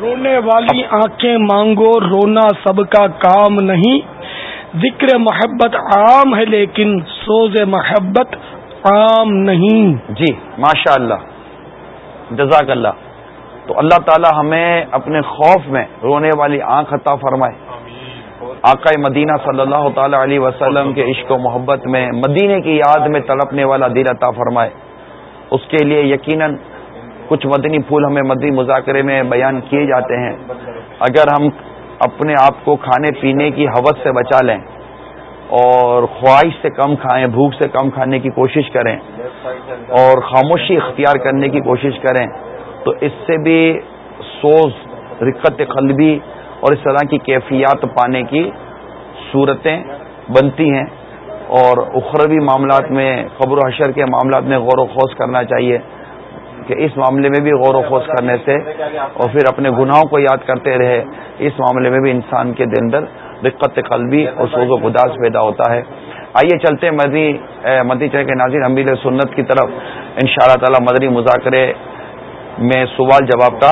[SPEAKER 9] رونے والی آنکھیں مانگو رونا سب کا کام نہیں۔ ذکر محبت عام ہے لیکن سوز محبت عام نہیں۔
[SPEAKER 2] جی ماشاء اللہ جزاک اللہ۔ تو اللہ تعالی ہمیں اپنے خوف میں رونے والی آنکھ عطا فرمائے۔ آقا مدینہ صلی اللہ تعالی علیہ وسلم کے عشق و محبت میں مدینے کی یاد میں تڑپنے والا دل عطا فرمائے۔ اس کے لیے یقیناً کچھ مدنی پھول ہمیں مدنی مذاکرے میں بیان کیے جاتے ہیں۔ اگر ہم اپنے آپ کو کھانے پینے کی حوث سے بچا لیں اور خواہش سے کم کھائیں بھوک سے کم کھانے کی کوشش کریں اور خاموشی اختیار کرنے کی کوشش کریں تو اس سے بھی سوز رقت قلبی اور اس طرح کی کیفیات پانے کی صورتیں بنتی ہیں اور اخروی معاملات میں، قبر و حشر کے معاملات میں غور و خوض کرنا چاہیے کہ اس معاملے میں بھی غور و خوض کرنے سے اور پھر اپنے گناہوں کو یاد کرتے رہے، اس معاملے میں بھی انسان کے دل اندر رقت قلبی اور سوز و گداس پیدا ہوتا ہے۔ آئیے چلتے مدنی مدنی چلے کے ناظرین حمید سنت کی طرف۔ ان شاء اللہ تعالی مدنی مذاکرے میں سوال جواب کا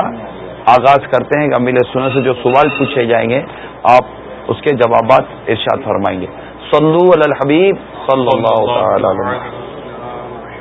[SPEAKER 2] آغاز کرتے ہیں۔ امیل سنت سے جو سوال پوچھے جائیں گے، آپ اس کے جوابات ارشاد فرمائیں گے۔ صلو علی الحبیب، صلی اللہ تعالی